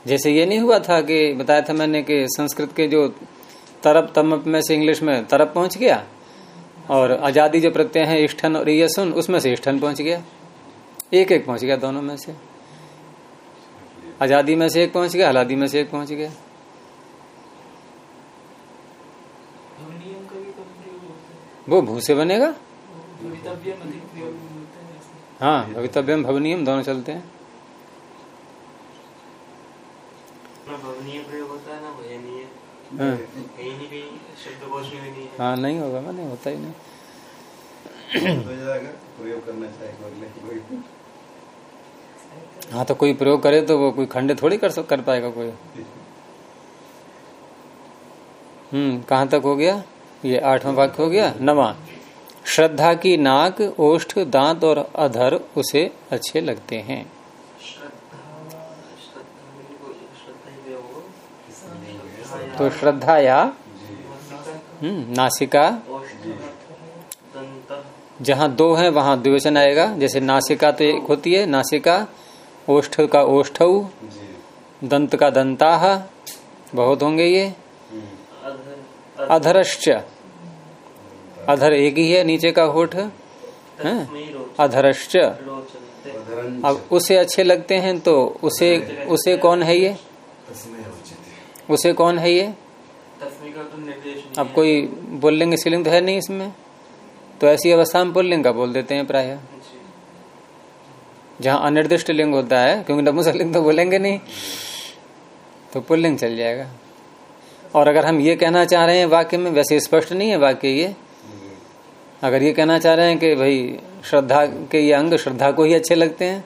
S1: जैसे ये नहीं हुआ था कि बताया था मैंने कि संस्कृत के जो तरप तमप में से इंग्लिश में तरप पहुँच गया। और आज़ादी जो प्रत्यय है, इष्ठन और यशुन उसमें से इष्ठन पहुँच गया। एक एक पहुँच गया दोनों में से। आज़ादी में से एक पहुँच गया, हलादी में से एक पहुँच गया। वो भू से बनेगा?
S3: है
S1: हाँ भवितव्यम, भवनियम, दोनों चलते हैं
S3: ना भवनीय प्रयोग होता है।
S1: हाँ,
S3: नहीं शब्दकोश में नहीं
S1: होगा होता ही नहीं।
S2: हाँ
S1: तो कोई प्रयोग करे तो वो कोई खंडे थोड़ी कर कर पाएगा कोई। हम्म कहाँ तक हो गया? ये आठवां वाक्य हो गया नवा। श्रद्धा की नाक ओष्ठ दांत और अधर उसे अच्छे लगते हैं
S3: श्रद्धा श्रद्धा में भी बोल- श्रद्धा ही प्रयोग होगा
S1: तो श्रद्धा या
S3: नासिका
S1: हम्म, नासिका। जहाँ दो है वहाँ द्विवचन आएगा। जैसे नासिका तो एक होती है नासिका ओष्ठ का
S2: ओष्ठ
S1: दंत का दंता बहुत होंगे ये। अधरश्च अधर एक ही है नीचे का होठ? अधरश्च। अब उसे अच्छे लगते हैं तो उसे उसे कौन है ये? उसे कौन है ये?
S3: तो
S1: अब कोई पुल्लिंग स्त्रीलिंग तो है नहीं इसमें? तो ऐसी अवस्था में पुल्लिंग का बोल देते हैं प्राय। जहाँ अनिर्दिष्ट लिंग होता है क्योंकि नपुंसकलिंग तो बोलेंगे नहीं तो पुल्लिंग चल जाएगा। और अगर हम ये कहना चाह रहे हैं वाक्य में वैसे स्पष्ट नहीं है वाक्य ये। अगर ये कहना चाह रहे हैं कि भाई श्रद्धा के ये अंग श्रद्धा को ही अच्छे लगते हैं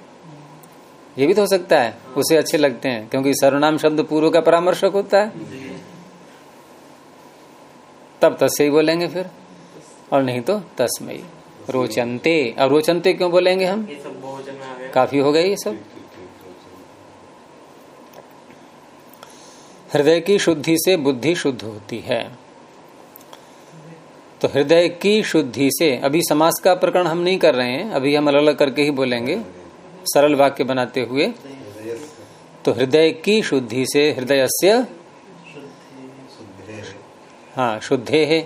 S1: ये भी तो हो सकता है उसे अच्छे लगते हैं क्योंकि सर्वनाम शब्द पूर्व का परामर्शक होता है। तब तस्से ही बोलेंगे फिर और नहीं तो तस्मयी रोचनते। अब रोचनते क्यों बोलेंगे हम? काफ़ी हो गए ये सब। हृदय की शुद्धि से बुद्धि शुद्ध होती है। तो हृदय की शुद्धि से अभी समास का प्रकरण हम नहीं कर रहे हैं अभी हम अलग अलग करके ही बोलेंगे। सरल वाक्य बनाते हुए तो हृदय की शुद्धि से हृदय से हाँ शुद्धे है।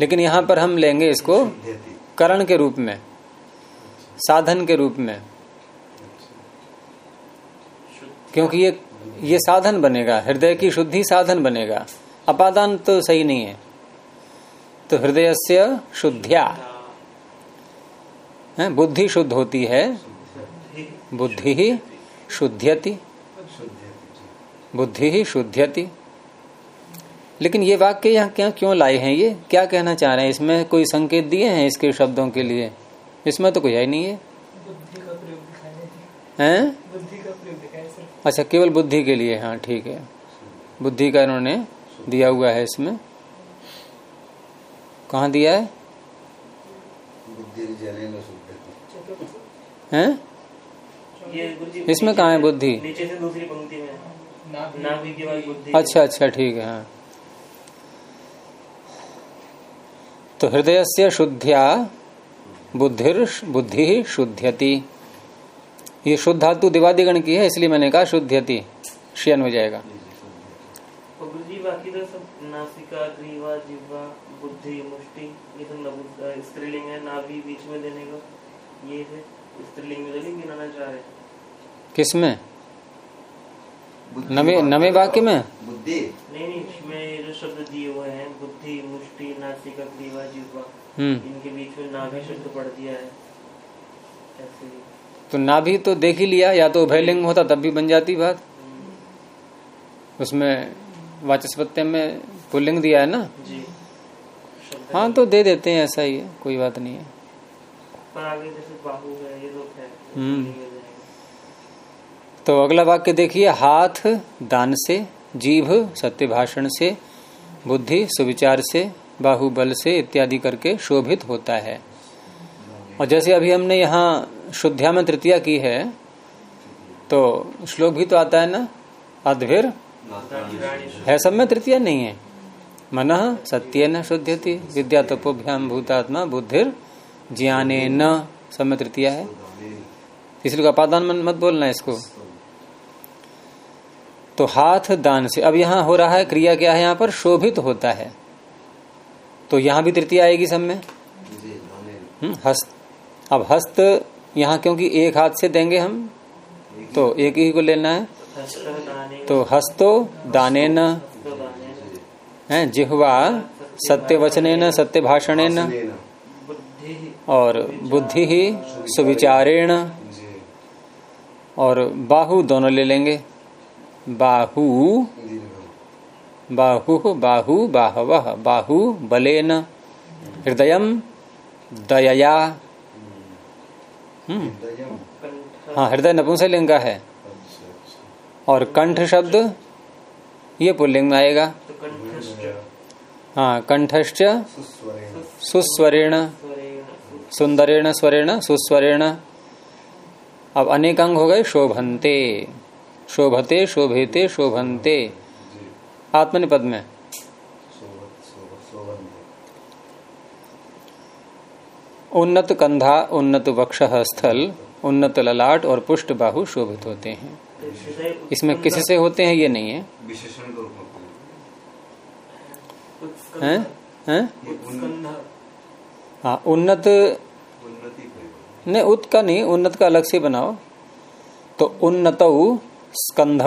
S1: लेकिन यहाँ पर हम लेंगे इसको करण के रूप में, साधन के रूप में। क्योंकि ये ये साधन बनेगा, हृदय की शुद्धि साधन बनेगा। अपादान तो सही नहीं है। तो हृदय से शुद्ध्या। है? बुद्धि शुद्ध होती है। बुद्धि ही शुद्ध्यति। बुद्धि ही शुद्ध्यति। लेकिन ये वाक्य यहाँ क्या क्यों लाए हैं ये? क्या कहना चाह रहे हैं? इसमें कोई संकेत दिए हैं इसके शब्दों के लिए? इसमें तो कोई है नहीं है। हैं? अच्छा केवल बुद्धि के लिए। हाँ ठीक है। बुद्धि का इन्होंने दिया हुआ है इसमें। कहा दिया है? हैं? इसमें कहा है बुद्धि?
S3: नीचे से दूसरी पंक्ति में। नाभि। के बाद बुद्धि।
S1: अच्छा अच्छा ठीक है हाँ। तो हृदय से शुद्ध्या बुद्धिर बुद्धि शुद्ध्यति ये शुद्ध धातु दिवादिगण की है इसलिए मैंने कहा शुद्ध्यति श्यन हो जाएगा।
S3: तो सब नासिका ग्रीवा जिह्वा बुद्धि मुष्टि ये सब स्त्रीलिंग है। नाभि बीच में देने का ये है। स्त्रीलिंग में तो गिनाना चाह रहे।
S1: किसमें नवे नवे वाक्य में?
S2: बुद्धि।
S3: नहीं नहीं इसमें जो शब्द दिए हुए हैं बुद्धि मुष्टि नासिका ग्रीवा
S1: हम्म।
S3: इनके बीच में नाभि शब्द पढ़ दिया है। ऐसे
S1: तो नाभि तो देख ही लिया या तो उभयलिंग होता तब भी बन जाती बात। उसमें वाचस्पत्य में पुल्लिंग दिया है ना?
S3: जी।
S1: हाँ तो दे देते हैं ऐसा ही है कोई बात नहीं है।
S3: पर आगे जैसे बाहु है
S1: तो अगला वाक्य देखिए, हाथ, दान से, जीभ सत्य भाषण से, बुद्धि, सुविचार से, बाहुबल से इत्यादि करके शोभित होता है। और जैसे अभी हमने यहाँ शुद्ध्या में तृतीया की है तो श्लोक भी तो आता है ना? अद्भिर है सब में तृतीया नहीं है? मन सत्य न शुद्धति विद्या तपोभ्याम भूतात्मा बुद्धिर ज्ञाने न सब में तृतीया है। इसलिए अपादान मत बोलना इसको। तो हाथ दान से अब यहाँ हो रहा है क्रिया क्या है यहाँ पर? शोभित होता है। तो यहाँ भी तृतीय आएगी सब में? हम्म, हस्त। अब हस्त यहाँ क्योंकि एक हाथ से देंगे हम तो एक ही को लेना है। तो हस्तो दाने न है जिह्वा सत्य वचने न सत्य भाषणे न और बुद्धि ही सुविचारेण और बाहु दोनों ले लेंगे। बाहु बाहु बाहु बाहव बाहु बलेन हृदय दयया हम्म हाँ हृदय नपुंसकलिंग का है। और कंठ शब्द ये पुल्लिंग में आएगा। हाँ कंठश्च
S2: सुस्वरेण।
S1: सुस्वरेण
S3: स्वरेण
S1: सुंदरेण स्वरेण सुस्वरेण अब अनेक अंग हो गए शोभन्ते। शोभते शोभेते शोभन्ते। आत्मनिपद में। उन्नत कंधा उन्नत वक्ष स्थल उन्नत ललाट और पुष्ट बाहु शोभित होते हैं। इसमें किसी से होते हैं ये नहीं है। हैं? हैं? हाँ उन्नति ने उत का नहीं उन्नत का अलग से बनाओ। तो उन्नत स्कंध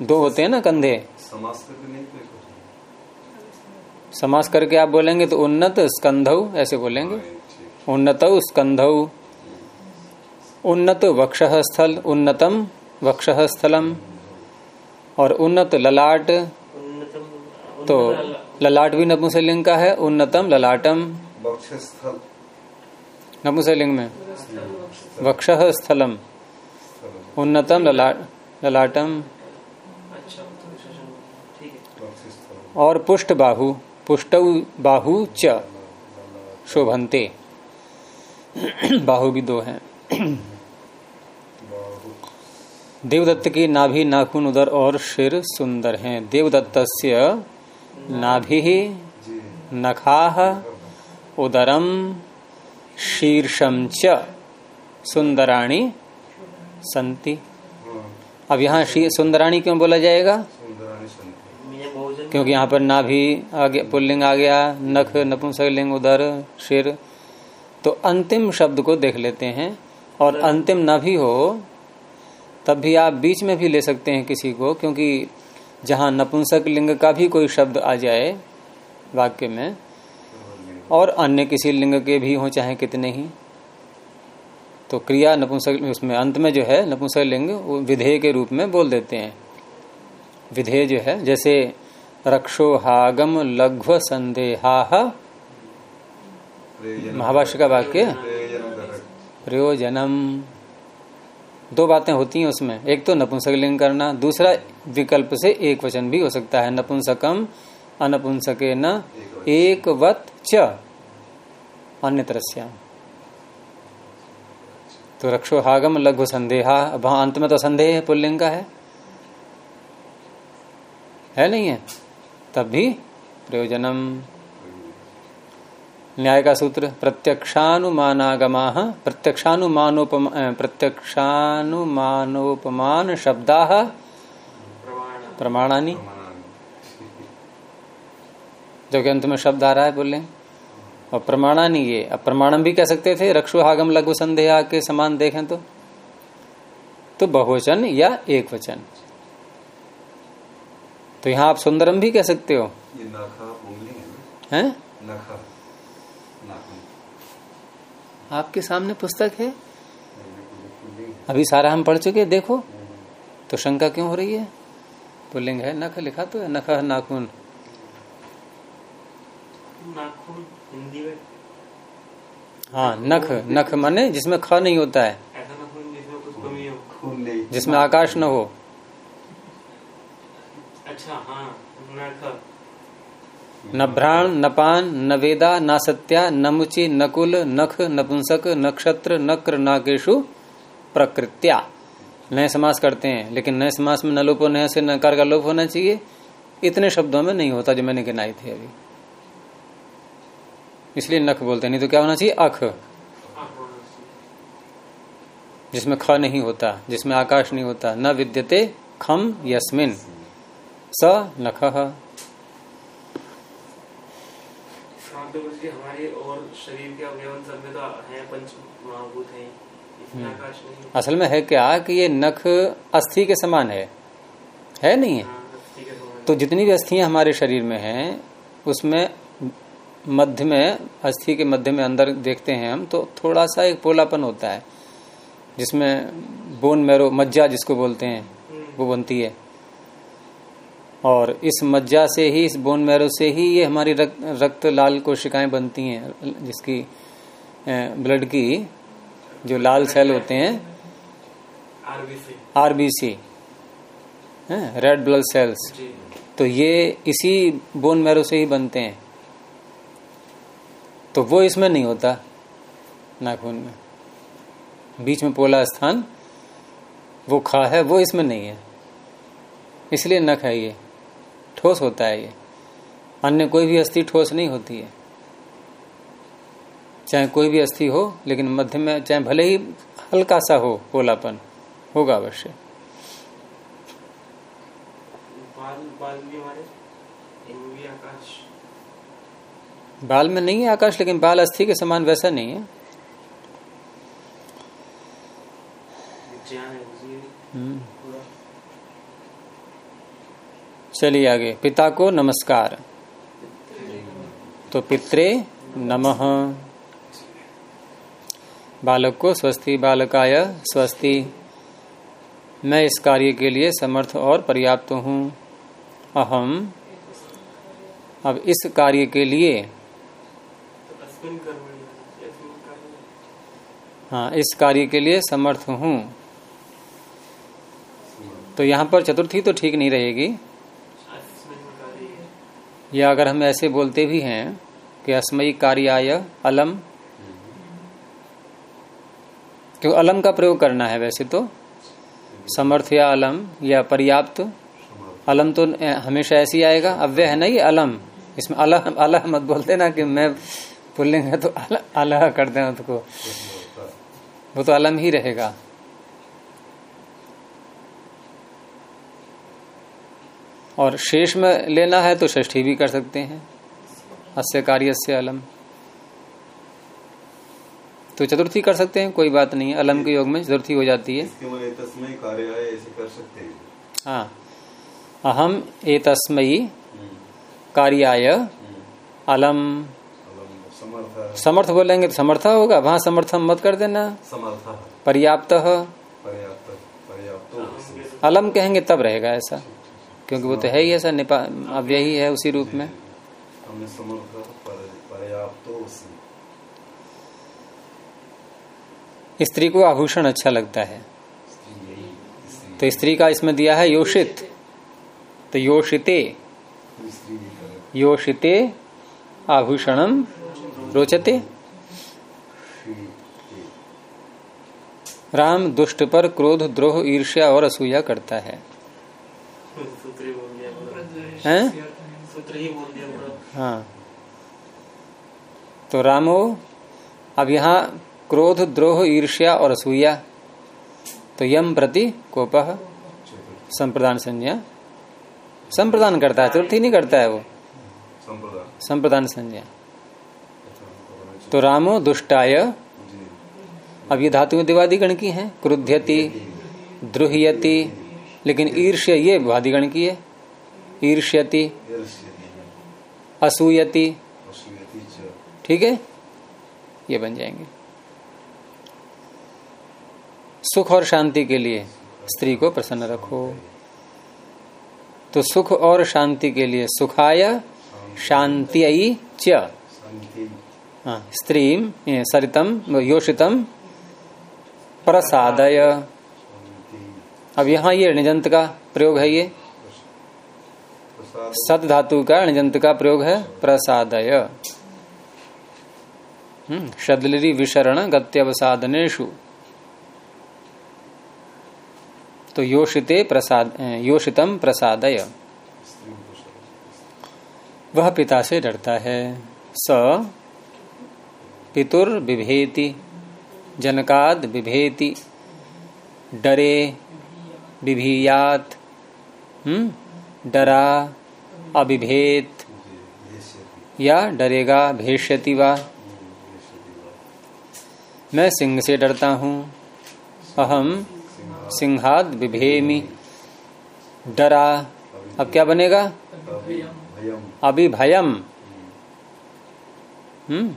S1: दो होते हैं ना कंधे।
S2: समास करके नहीं कोई कुछ।
S1: समास करके आप बोलेंगे तो उन्नत स्कंध ऐसे बोलेंगे। उन्नत स्कंध। उन्नत वक्ष स्थल उन्नतम वक्ष स्थलम और उन्नत ललाट तो ललाट भी नपुंसकलिंग का है उन्नतम ललाटम।
S2: वक्ष स्थल
S1: नपुंसकलिंग में। वक्ष स्थलम। उन्नतम ललाट ललाटम। और पुष्ट बाहु पुष्ट बाहु च शोभन्ते। बाहु भी दो हैं। देवदत्त की नाभि नाखून उदर और सिर सुंदर हैं। देवदत्त नाभि नखा उदरम। शीर्षम च सुंदराणी संति अब यहाँ सुंदराणी क्यों बोला जाएगा? क्योंकि यहाँ पर नाभि आ गया पुल्लिंग आ गया, नख, नपुंसकलिंग उधर सिर तो अंतिम शब्द को देख लेते हैं, और अंतिम ना भी हो, तब भी आप बीच में भी ले सकते हैं किसी को, क्योंकि जहाँ नपुंसक लिंग का भी कोई शब्द आ जाए वाक्य में और अन्य किसी लिंग के भी हो चाहे कितने ही। तो क्रिया नपुंसक उसमें अंत में जो है नपुंसक लिंग वो विधेय के रूप में बोल देते हैं। विधेय जो है जैसे रक्षो हागम लघ्व संदेहा। महाभाष्य का वाक्य। प्रयोजनम। दो बातें होती हैं उसमें। एक तो नपुंसक लिंग करना दूसरा विकल्प से एक वचन भी हो सकता है। नपुंसकम अनपुंसके न एक वत च अन्य तरस्या तो रक्षो हागम लघु संदेहा। अब वहाँ अंत में तो संदेह है पुल्लिंग का है। है नहीं है? तब भी प्रयोजनम। न्याय का सूत्र प्रत्यक्षानुमानागमा प्रत्यक्षानुमानोपम अ, प्रत्यक्षानुमानोपमान शब्दा
S3: प्रमाण
S1: प्रमाणानी। जो कि अंत में शब्द आ रहा है बोले और प्रमाणानी ये अब प्रमाणम भी कह सकते थे रक्षु हागम लघु संदेहा के समान देखें तो। तो बहुवचन या एक वचन तो यहाँ आप सुंदरम भी कह सकते हो।
S2: ये नखा पुंगलिंग है नखा।
S1: आपके सामने पुस्तक है? अभी सारा हम पढ़ चुके देखो। तो शंका क्यों हो रही है? पुल्लिंग है नख लिखा तो है नख नाखून।
S3: नाखून हिंदी में?
S1: हाँ नख नख माने जिसमें ख नहीं होता है।
S3: जिसमें कुछ कमी हो।
S2: खून नहीं।
S1: जिसमें आकाश न हो।
S3: अच्छा हाँ नख
S1: न भ्राण न पान न वेदा न सत्या न मुचि नकुल नख नपुंसक नक्षत्र नक्र नागेशु प्रकृत्या। नए समास करते हैं लेकिन नए समास में न लोप होने से नकार का लोप होना चाहिए। इतने शब्दों में नहीं होता जो मैंने गिनाई थे अभी। इसलिए नख बोलते हैं नहीं तो क्या होना चाहिए? अख जिसमें ख नहीं होता जिसमें आकाश नहीं होता न विद्यते खम यस्मिन। स नख।
S3: हमारे और शरीर के अवयवन सब में तो हैं पंच महाभूत हैं
S1: हम्म। असल में है क्या कि ये नख अस्थि के समान है? है नहीं? है
S3: ठीक है
S1: तो जितनी भी अस्थियाँ हमारे शरीर में हैं उसमें मध्य में अस्थि के मध्य में अंदर देखते हैं हम तो थोड़ा सा एक पोलापन होता है जिसमें बोन मैरो मज्जा जिसको बोलते हैं वो बनती है। और इस मज्जा से ही इस बोन मैरो से ही ये हमारी रक्त, रक्त लाल कोशिकाएँ बनती हैं जिसकी ब्लड की जो लाल सेल होते हैं
S3: RBC
S1: RBC red blood cells तो ये इसी बोन मैरो से ही बनते हैं। तो वो इसमें नहीं होता नाखून में। बीच में पोला स्थान वो खा है, वो इसमें नहीं है। इसलिए नख है ये। ठोस होता है ये। अन्य कोई भी अस्थि ठोस नहीं होती है। चाहे कोई भी अस्थि हो, लेकिन मध्य में चाहे भले ही हल्का सा हो, पोलापन, होगा अवश्य।
S3: बाल बाल भी हमारे इनमें भी आकाश
S1: बाल में नहीं है आकाश, लेकिन बाल अस्थि के समान वैसा नहीं है। हम्म। चलिए आगे। पिता को नमस्कार। तो पित्रे नमः। बालक को स्वस्ति, बालकाय स्वस्ति। मैं इस कार्य के लिए समर्थ और पर्याप्त हूँ। अहम। अब इस कार्य के लिए हाँ इस कार्य के लिए समर्थ हूँ। तो यहाँ पर चतुर्थी तो ठीक नहीं रहेगी। या अगर हम ऐसे बोलते भी हैं कि अस्मयी कार्याय अलम। क्यों अलम का प्रयोग करना है वैसे तो। समर्थ या अलम या पर्याप्त। अलम तो हमेशा ऐसे ही आएगा। अव्यय है ना ये अलम? इसमें अलह अलह मत बोलते ना कि मैं पुल्लिंग है तो अलह, अलह कर दें उसको वो तो अलम ही रहेगा। और शेष में लेना है तो षष्ठी भी कर सकते हैं। अस्य कार्य से अलम। तो चतुर्थी कर सकते हैं कोई बात नहीं अलम के योग में चतुर्थी हो जाती है।
S2: है ऐसे कर सकते हैं।
S1: हाँ। अहम एतस्मयी
S2: हम्म,
S1: कार्याय
S2: हम्म,
S1: अलम।
S2: समर्थ
S1: बोलेंगे तो समर्थ होगा वहाँ समर्थम मत कर देना।
S2: समर्थ
S1: पर्याप्त अलम कहेंगे तब रहेगा ऐसा क्योंकि वो तो है ही ऐसा निपा अव्यय ही है उसी रूप में। स्त्री को आभूषण अच्छा लगता है। तो स्त्री का इसमें दिया है योषित। तो योषिते। योषिते आभूषणम रोचते? राम दुष्ट पर क्रोध द्रोह ईर्ष्या और असूया करता है।
S3: सूत्र ही बोल दिया पूरा।
S1: हैं?
S3: सूत्र ही बोल दिया पूरा।
S1: हाँ। तो रामो अब यहाँ क्रोध द्रोह ईर्ष्या और असूया। तो यम प्रति कोप संप्रदान संज्ञा। संप्रदान करता है चतुर्थी नहीं करता है वो। संप्रदान संज्ञा। तो रामो दुष्टाय। अब ये धातु दिवादिगण की है, क्रुध्यति, द्रुहयति, लेकिन ईर्ष्य ये वादिगण की है। ईर्ष्यति, असूयति, ठीक है? ये बन जाएँगे। सुख और शांति के लिए स्त्री को प्रसन्न रखो। तो सुख और शांति के लिए सुखाय शांति च। हाँ, स्त्रीम सरितम योषितम प्रसादय। अब यहाँ ये निजंत का प्रयोग है ये। सत धातु का निजंत का प्रयोग है प्रसादय। हम्म, शदलिरी विशरण गत्यवसादनेशु तो योषिते प्रसाद योषितम प्रसादय। वह पिता से डरता है। स पितुर विभेति जनकाद विभेति डरे विभीयात हम्म डरा अभिभेत, या डरेगा भेष्यति वा। मैं सिंह से डरता हूँ, अहम सिंहाद विभेमी डरा, अब क्या बनेगा? अभिभयम। हम्म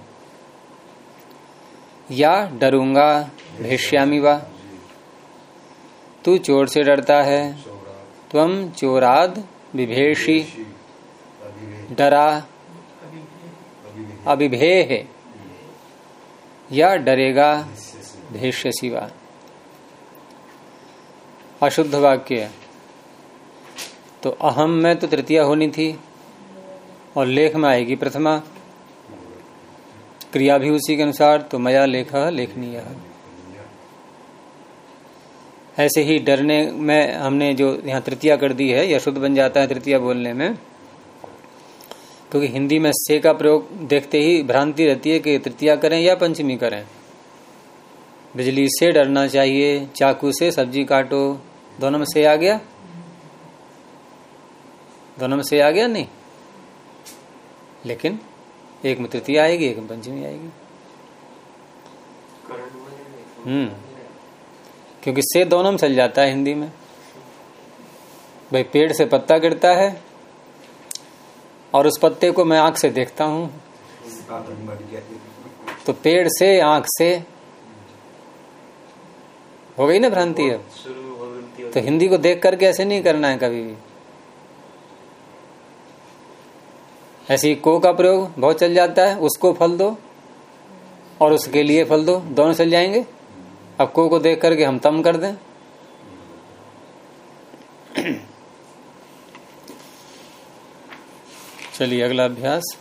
S1: या डरूँगा, भेष्यामी वा। तू चोर से डरता है, तुम चोराद विभेषी। डरा, अभिभेह। या डरेगा भेष्य शिवा अशुद्ध वाक्य। तो अहम में तो तृतीया होनी थी, और लेख में आएगी प्रथमा। क्रिया भी उसी के अनुसार तो मया लेख लेखनीय। ऐसे ही डरने में हमने जो यहाँ तृतीया कर दी है, यह शुद्ध बन जाता है तृतीया बोलने में। क्योंकि हिंदी में से का प्रयोग देखते ही भ्रांति रहती है कि तृतीया करें या पंचमी करें। बिजली से डरना चाहिए, चाकू से सब्ज़ी काटो, दोनों में से आ गया? दोनों में से आ गया? नहीं। लेकिन एक में तृतीय आएगी एक में पंचमी आएगी। हम्म। क्योंकि से दोनों में चल जाता है हिंदी में। भाई पेड़ से पत्ता गिरता है और उस पत्ते को मैं आँख से देखता हूँ। तो पेड़ से आँख से हो गई ना भ्रांति है तो हिंदी को देख करके ऐसे नहीं करना है कभी भी। ऐसी को का प्रयोग बहुत चल जाता है, उसको फल दो और उसके लिए फल दो, दोनों चल जाएँगे। अब को को देख करके हम तम कर दें। [CLEARS THROAT] चलिए अगला अभ्यास।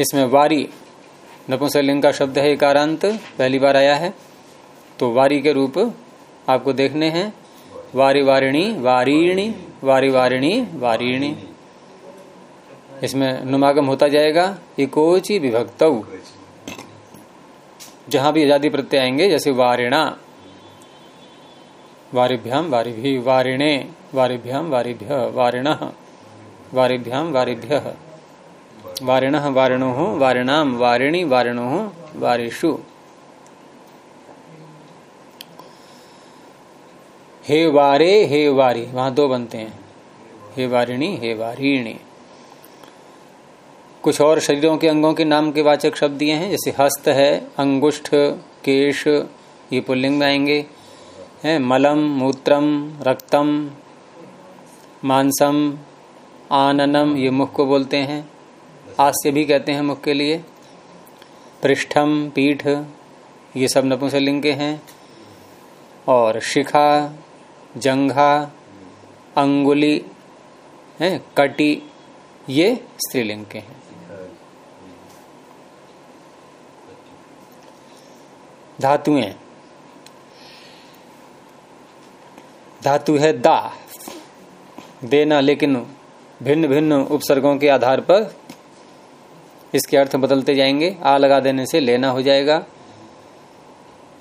S1: इसमें वारी, नपुंसकलिंग का शब्द है एकारांत पहली बार आया है। तो वारी के रूप आपको देखने हैं। वारी वारिणी वारीणी वारी वारिणी। वारीणी इसमें नुमागम होता जाएगा, इकोची विभक्त। जहाँ भी आज़ादी प्रत्यय आएँगे, जैसे वारिणा। वारिभ्याम वारिभि, वारिणे वारिभ्याम वारिभ्य, वारिण वारिभ्याम वारिभ्य। वारिण वारिणो वारिणाम वारिणी, वारिणो, वारिषु। हे वारे हे वारी वहाँ दो बनते हैं। हे वारिणी हे वारिणी कुछ और शरीरों के अंगों के नाम के वाचक शब्द दिए हैं, जैसे हस्त है, अंगुष्ठ, केश, ये पुल्लिंग में आएँगे। है, मलम, मूत्रम, रक्तम, मांसम, आननम, ये मुख को बोलते हैं। आस्य भी कहते हैं मुख के लिए। पृष्ठम, पीठ, ये सब नपुंसकलिंग के हैं। और शिखा जंघा, अंगुली, है, कटी, ये स्त्रीलिंग के हैं। धातुएँ धातु है दा। देना, लेकिन भिन्न भिन्न उपसर्गों के आधार पर इसके अर्थ बदलते जाएँगे। आ लगा देने से लेना हो जाएगा।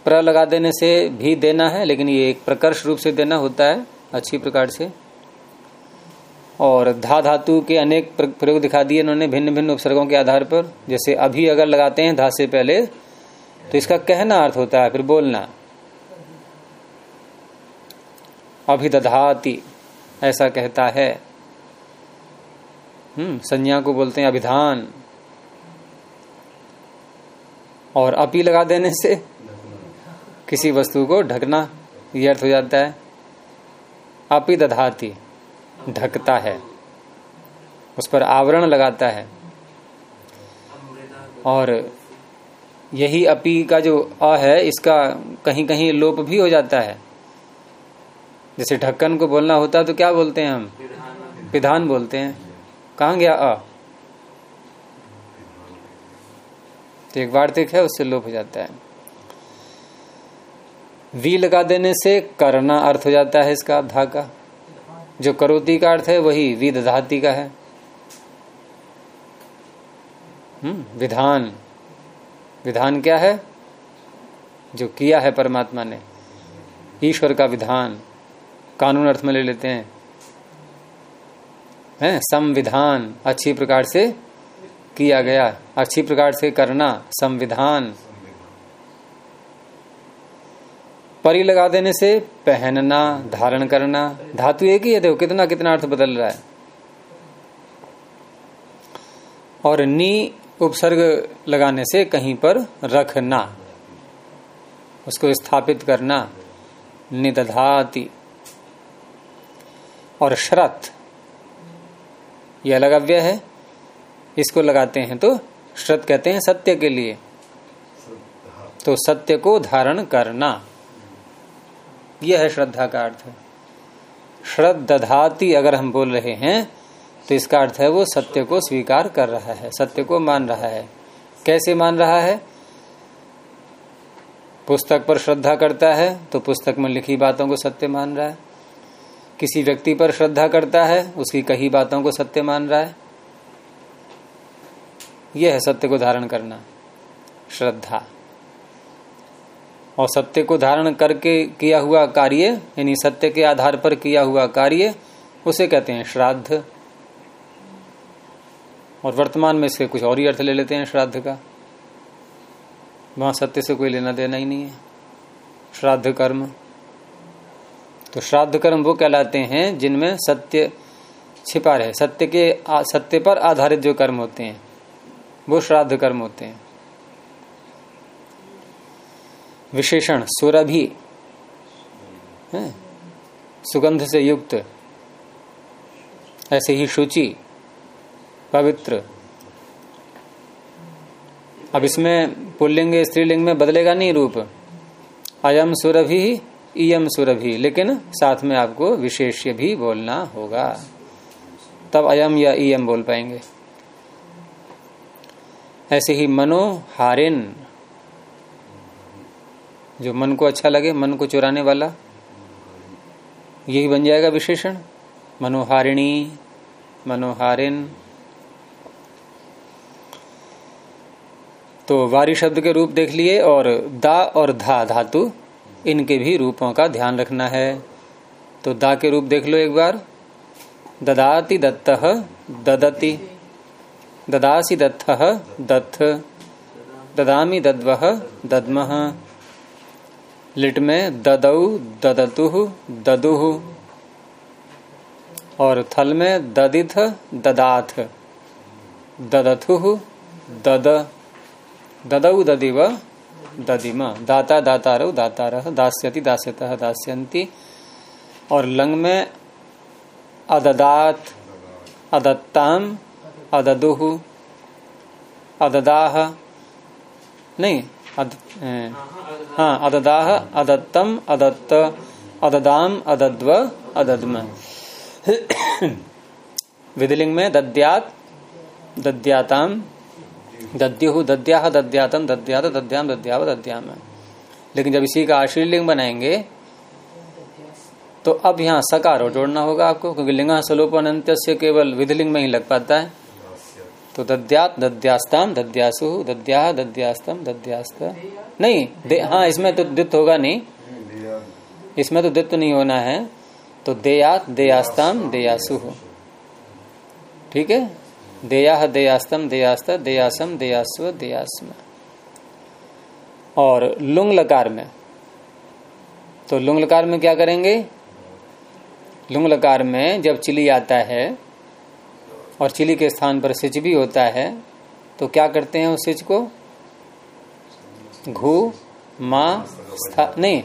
S1: प्र लगा देने से भी देना है, लेकिन ये एक प्रकर्ष रूप से देना होता है, अच्छी प्रकार से। और धा धातु के अनेक प्रयोग दिखा दिए इन्होंने भिन्न भिन्न उपसर्गों के आधार पर। जैसे अभी अगर लगाते हैं धा से पहले तो इसका कहना अर्थ होता है, फिर बोलना। अभिदधाति, ऐसा कहता है। हम्म संज्ञा को बोलते हैं अभिधान। और अपी लगा देने से किसी वस्तु को ढकना यह अर्थ हो जाता है। अपी दधाती ढकता है। उस पर आवरण लगाता है। और यही अपी का जो अ है, इसका कहीं कहीं लोप भी हो जाता है। जैसे ढक्कन को बोलना होता है तो क्या बोलते हैं हम? विधान बोलते हैं। कहा गया अ? तो एक वार्तिक है, उससे लोप हो जाता है। वी लगा देने से करना अर्थ हो जाता है इसका धा का। जो करोती का अर्थ है, वही वी दधाती का है। हम्म विधान। विधान क्या है? जो किया है परमात्मा ने। ईश्वर का विधान। कानून अर्थ में ले लेते हैं। हैं? संविधान। अच्छी प्रकार से किया गया। अच्छी प्रकार से करना संविधान। परी लगा देने से पहनना, धारण करना, धातु एक ही है, देखो कितना कितना अर्थ बदल रहा है। और नी उपसर्ग लगाने से कहीं पर रखना, उसको स्थापित करना, निदधाति। और श्रत, यह अलग अव्यय है, इसको लगाते हैं तो श्रत कहते हैं सत्य के लिए। तो सत्य को धारण करना। यह है श्रद्धा का अर्थ। श्रद्धाति अगर हम बोल रहे हैं तो इसका अर्थ है वो सत्य को स्वीकार कर रहा है, सत्य को मान रहा है। कैसे मान रहा है? पुस्तक पर श्रद्धा करता है तो पुस्तक में लिखी बातों को सत्य मान रहा है। किसी व्यक्ति पर श्रद्धा करता है उसकी कही बातों को सत्य मान रहा है। यह है सत्य को धारण करना, श्रद्धा। और सत्य को धारण करके किया हुआ कार्य, यानी सत्य के आधार पर किया हुआ कार्य, उसे कहते हैं श्राद्ध। और वर्तमान में इसके कुछ और ही अर्थ ले लेते हैं श्राद्ध का। वहाँ सत्य से कोई लेना देना ही नहीं है। श्राद्ध कर्म। तो श्राद्ध कर्म वो कहलाते हैं जिनमें सत्य छिपा रहे। सत्य के सत्य पर आधारित जो कर्म होते हैं, वो श्राद्ध कर्म होते हैं। विशेषण, सुरभि। सुगंध से युक्त। ऐसे ही शुचि, पवित्र। अब इसमें पुल्लिंग स्त्रीलिंग में बदलेगा नहीं रूप। अयम सुरभि, इयम सुरभि। लेकिन साथ में आपको विशेष्य भी बोलना होगा। तब अयम या इयम बोल पाएँगे। ऐसे ही मनोहारिन जो मन को अच्छा लगे, मन को चुराने वाला, यही बन जाएगा विशेषण। मनोहारिणी, मनोहारिन। तो वारी शब्द के रूप देख लिए और दा और धा धातु, इनके भी रूपों का ध्यान रखना है। तो दा के रूप देख लो एक बार। ददाति दत्त ददति। ददासी दत्थ दत्थ। ददामी दद्व दद्म। लिट में ददऊ ददतु ददुह और थल में ददिथ ददाथ। ददथु दद। ददऊ ददिव ददिम। दाता दातारव दातार दास्यति दास्यत दास्यन्ति। और लंग में अददात अदत्ताम अददुह अददाह नहीं अद, हाँ अददाह, अदत्तम, अदत्त, अददाम, अदद्व, अदद्म। विधिलिंग में दद्यात, दद्याताम, दद्यु दद्या दद्यातम, दद्यात, दद्याम, दद्याव, दद्याम। लेकिन जब इसी का आशीर्लिंग बनाएँगे तो अब यहाँ सकारो जोड़ना होगा आपको, क्योंकि लिंगा सलोपन से केवल विधिलिंग में ही लग पाता है। तो दद्यात दद्यास्ताम दद्यासु दद्या दद्यास्तम दद्यास्त नहीं, दे हाँ इसमें तो दित होगा नहीं। इसमें तो दित्व नहीं होना है। तो देयात देयास्ताम देयासु। ठीक है? देया देयास्तम देयास्त देयासम देयास्व, देयास्म। और लुंग लकार में। तो लुंग लकार में क्या करेंगे? लुंग लकार में जब चिली आता है और चिली के स्थान पर सिच भी होता है तो क्या करते हैं उस सिच को घू मा स्था नहीं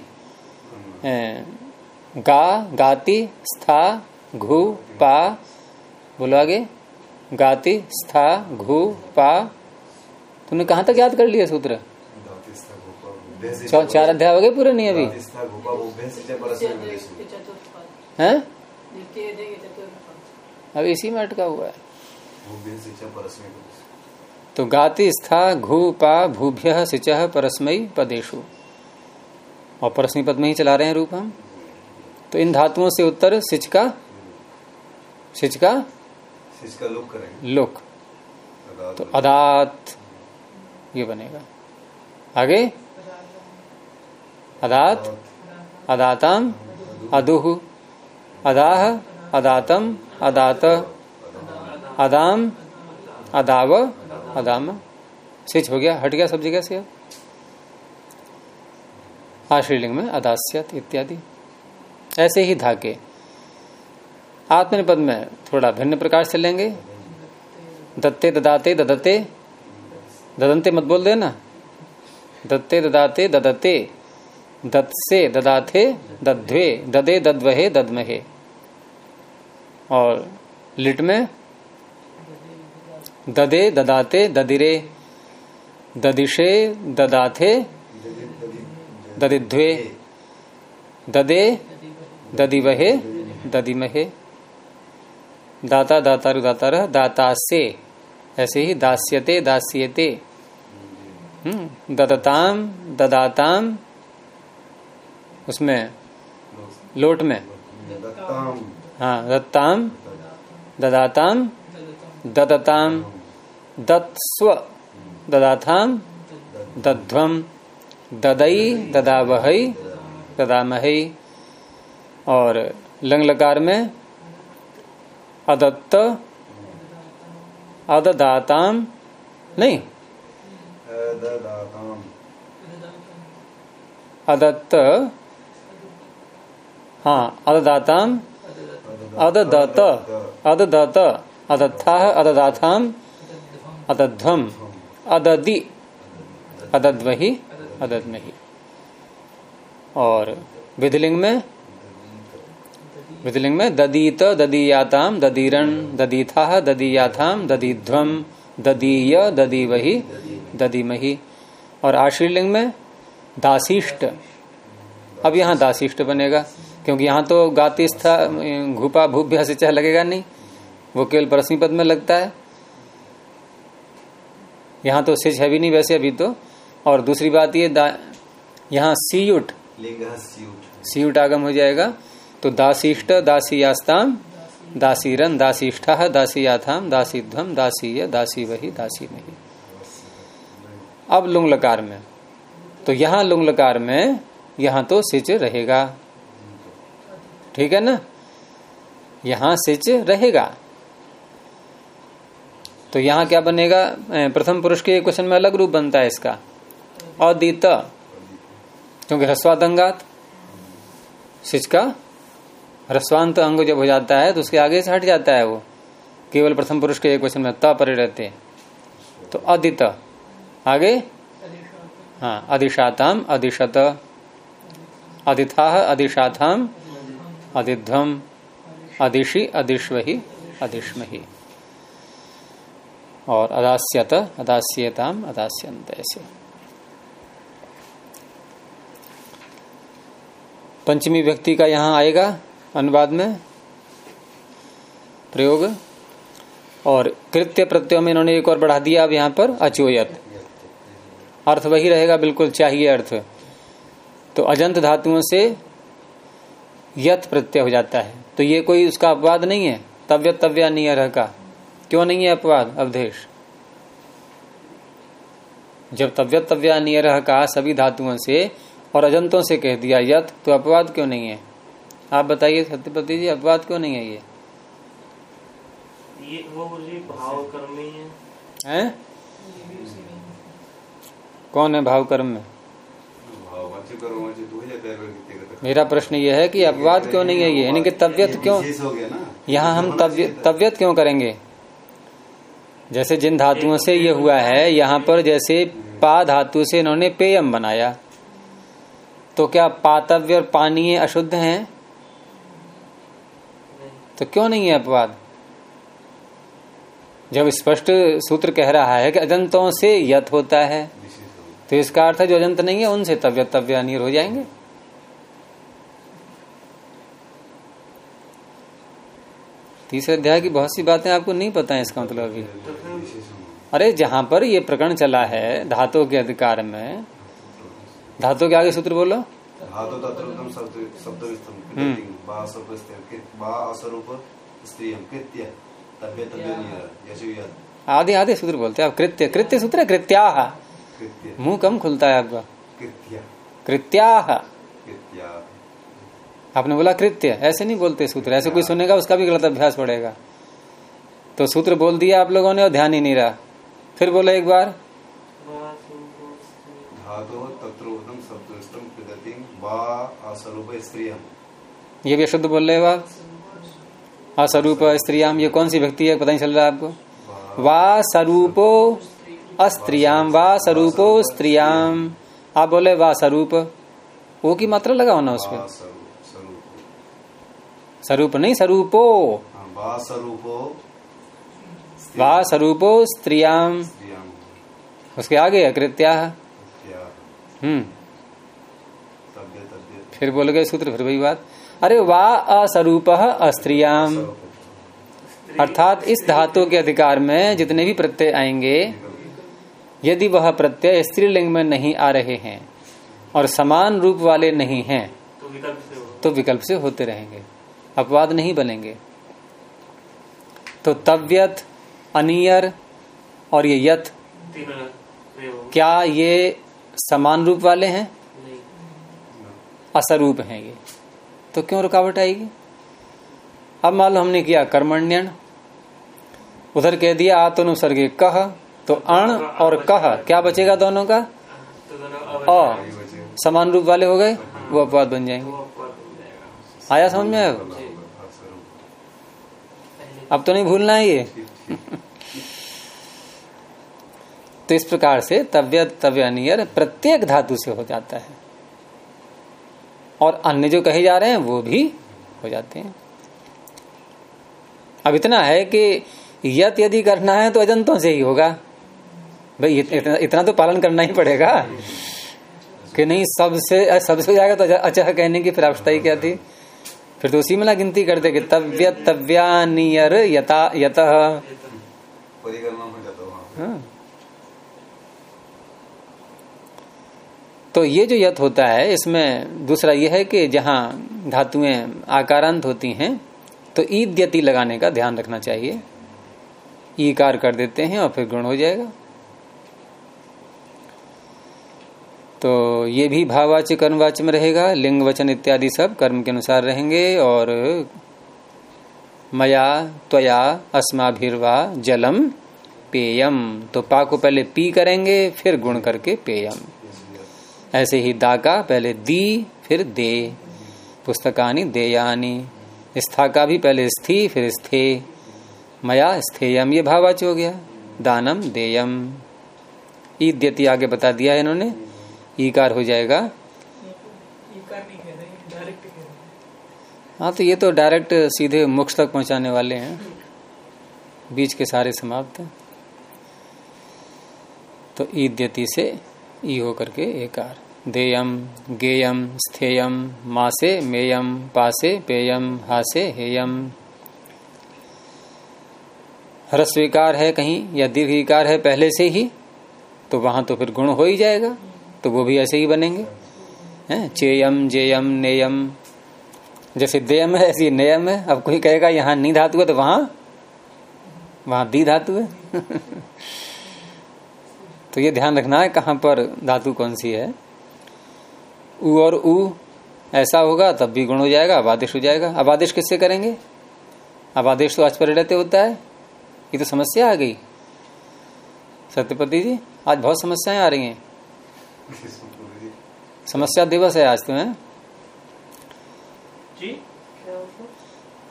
S1: गा गाती स्था घू पा बोलो आगे गाती स्था घू पा तुमने कहा तक याद कर लिया सूत्र चार अध्याय हो गए पूरे नहीं अभी हैं अभी इसी में अटका हुआ है तो गाति स्था घू पा भूभ्य सिच परस्मयी पदेशु और परस्मी पद में ही चला रहे हैं रूप। हम तो इन धातुओं से उत्तर सिच का सिच का
S2: सिच का लुक। करेंगे
S1: लुक तो अदात, ये बनेगा। आगे? अदात, अदातम अदुह अदाह, अदातम, अदात। अदाम अदाव अदाम सिच हो गया, हट गया सब जगह से। आश्रीलिंग में अदास्यत इत्यादि। ऐसे ही धाके आत्मनिपद में थोड़ा भिन्न प्रकार से लेंगे। दत्ते ददाते ददते। ददंते मत बोल देना। दत्ते ददाते ददते। दत्से ददाथे दध्वे। ददे दद्वहे ददमहे। और लिट में ददे ददाते ददिरे ददिशे ददाथे ददिध्वे ददे ददिवहे ददिमहे। दाता दातारु दातार दाता से ऐसे ही दास्यते दास्यते। हम्म ददताम ददाताम उसमें लोट में। हाँ दत्ताम ददाताम ददताम। दत्स्व ददाथाम दध्वम ददई ददावहई ददामहई और लंग लकार में अदत्त अददाताम नहीं? अदत्त हाँ अददाताम अददत। अददत अदत्था अददाथाम अदध्वम अददि अदद्वही अदद्मही और विधिलिंग में विधिलिंग में ददीत, ददीयाताम ददीरण ददीथा ददीयाथाम, ददीध्वम, ददीय, ददीवही, ददीमही। और आशीर्लिंग में दासिष्ट। अब यहाँ दासिष्ट बनेगा, क्योंकि यहाँ तो गाती स्था घूपा, भूभ्या से चाह लगेगा नहीं। वो केवल परस्मी पद में लगता है। यहाँ तो सिच है भी नहीं वैसे अभी तो। और दूसरी बात ये यहाँ सीयुट।
S2: सीयुट।
S1: आगम हो जाएगा। तो दासिष्ट दासीयास्ताम दासीरन दासिष्ठ दासीयाथाम दासीध्वम दासीय दासी दासी वही दासी नहीं अब लुंग लकार में। तो यहाँ लुंग लकार में यहाँ तो सिच रहेगा। ठीक है ना? यहाँ सिच रहेगा। तो यहाँ क्या बनेगा? प्रथम पुरुष के क्वेश्चन में अलग रूप बनता है इसका। अदित क्योंकि ह्रस्वादंगात सिच का ह्रस्वांत अंग जब हो जाता है तो उसके आगे से हट जाता है वो। केवल प्रथम पुरुष के क्वेश्चन में त परे रहते हैं। तो अदित आगे? हाँ अधिशाताम, अधिशत। अधिथा अधिशाथाम अधिध्वम। अधिशी अधिश्वही अधिश्मही और अदास्यत, अदास्यताम अदास्यंत ऐसे। पंचमी व्यक्ति का यहाँ आएगा अनुवाद में प्रयोग। और कृत्य प्रत्यय में इन्होंने एक और बढ़ा दिया, अब यहाँ पर अचोयत। अर्थ वही रहेगा, बिल्कुल चाहिए अर्थ। तो अजंत धातुओं से यत प्रत्यय हो जाता है। तो ये कोई उसका अपवाद नहीं है तव्य तव्या नियर का। क्यों नहीं है अपवाद अवधेश? जब तव्य तव्या नियर कहा सभी धातुओं से और अजंतों से कह दिया यत तो अपवाद क्यों नहीं है? आप बताइए सत्यपति जी अपवाद क्यों नहीं है ये?
S3: ये वो भाव कर्म ही। है?
S1: हैं कौन है भाव कर्म में? मेरा प्रश्न ये है कि अपवाद क्यों नहीं है ये? यानी कि तबियत क्यों?
S2: विशेष हो गया ना।
S1: यहाँ हम तबियत क्यों करेंगे? जैसे जिन धातुओं से ये हुआ है, यहाँ पर जैसे पा धातु से इन्होंने पेयम बनाया। तो क्या पातव्य और पानीय अशुद्ध हैं? तो क्यों नहीं है अपवाद? जब स्पष्ट सूत्र कह रहा है कि अजंतों से यत होता है तो इसका अर्थ जो अजंत नहीं है, उनसे तबियत तव्य अनिर हो जाएँगे। तीसरे अध्याय की बहुत सी बातें आपको नहीं पता है इसका मतलब अभी। अरे जहाँ पर ये प्रकरण चला है धातु के अधिकार में धातु के आगे सूत्र बोलो।
S2: धातु तत्रुक्तम शब्द शब्द विस्तम
S1: हम्म। आधे आधे सूत्र बोलते हैं। आप कृत्य कृत्य सूत्र है कृत्या। मुँह कम खुलता है आपका।
S2: कृत्या।
S1: आपने बोला कृत्य ऐसे नहीं बोलते सूत्र ऐसे कोई सुनेगा उसका भी गलत अभ्यास पड़ेगा। तो सूत्र बोल दिया आप लोगों ने और ध्यान ही नहीं रहा। फिर बोला एक बार।
S2: धातो तत्रोदम शब्दस्तम प्रगति वा असरूप स्त्रियम।
S1: ये भी अशुद्ध बोल रहे हो आप? असरूप स्त्रियाम ये कौन सी व्यक्ति है? पता नहीं चल रहा है आपको। वा स्वरूपो अस्त्रियाम वा स्वरूपो स्त्रियाम आप बोले वा स्वरूप वो की मात्रा लगा होना उस
S2: वा
S1: पर
S2: स्वरूप
S1: नहीं स्वरूपो।
S2: हाँ, वा स्वरूपो।
S1: वा स्वरूपो स्त्रियाम उसके आगे अकृत्या
S2: कृत्या।
S1: हम्म। फिर बोल गए सूत्र फिर वही बात। अरे वा अस्वरूप अस्त्रियाम अर्थात इस धातु के अधिकार में जितने भी प्रत्यय आएँगे यदि वह प्रत्यय स्त्रीलिंग में नहीं आ रहे हैं और समान रूप वाले नहीं हैं
S3: तो विकल्प से हो
S1: तो विकल्प से होते रहेंगे। अपवाद नहीं बनेंगे। तो तव्यत अनियर और ये
S3: प्रयोग
S1: क्या ये समान रूप वाले हैं? असरूप हैं ये। तो क्यों रुकावट आएगी? अब मान लो हमने किया कर्मण्यन। उधर कह दिया आत्मनुसर्गे कह तो अण और कह क्या बचेगा दोनों का? अ। समान रूप वाले हो गए वो अपवाद बन जाएँगे। आया समझ में अब तो नहीं भूलना है ये। तो इस प्रकार से तव्य तव्य अनियर प्रत्येक धातु से हो जाता है। और अन्य जो कहे जा रहे हैं वो भी हो जाते हैं। अब इतना है कि यत यदि करना है तो अजंतों से ही होगा। भाई इतना, इतना तो पालन करना ही पड़ेगा। कि नहीं सबसे सबसे जाएगा तो अच्छा- कहने की आवश्यकता ही क्या थी? फिर तो उसी में ना गिनती करते कि तव्य तव्यानियर यता यत।
S2: वहाँ
S1: हाँ। तो ये जो यत होता है, इसमें दूसरा यह है कि जहाँ धातुएँ आकारांत होती हैं तो ईद यति लगाने का ध्यान रखना चाहिए। ईकार कर देते हैं और फिर गुण हो जाएगा। तो ये भी भाववाच्य कर्मवाच्य में रहेगा लिंग वचन इत्यादि सब कर्म के अनुसार रहेंगे और मया, त्वया, अस्माभिर्वा, जलम, पेयम। तो पा को पहले पी करेंगे, फिर गुण करके पेयम। ऐसे ही दा का पहले दी, फिर दे। पुस्तकानी देयानी। स्था का भी पहले स्थी, फिर स्थे। मया, स्थेयम, ये भाववाच्य हो गया। दानम, देयम। ईद्यति आगे बता दिया है इन्होंने। ईकार हो जाएगा। हाँ तो ये तो डायरेक्ट सीधे मोक्ष तक पहुँचाने वाले हैं। बीच के सारे समाप्त। तो ईद्यति से ई हो करके एकार। देयम, गेयम, स्थेयम, मासे, मेयम, पासे, पेयम, हासे, हेयम। ह्रस्वीकार है कहीं या दीर्घिकार है पहले से ही तो वहाँ तो फिर गुण हो ही जाएगा। तो वो भी ऐसे ही बनेंगे। हैं? चेयम, जेयम, नेयम। जैसे देयम है, ऐसी नेयम है। अब कोई कहेगा, यहाँ नी धातु है तो वहाँ? वहाँ दी धातु है। [LAUGHS] तो ये ध्यान रखना है, कहाँ पर धातु कौन सी है। उ और उ, ऐसा होगा, तब भी गुण हो जाएगा अब आदेश हो जाएगा। अब आदेश किससे करेंगे? अब आदेश तो आचपर रहते होता है। ये तो समस्या आ गई। सत्यपति जी, आज बहुत समस्याएँ आ रही हैं। समस्या दिवस है आज तुम्हें?
S3: जी।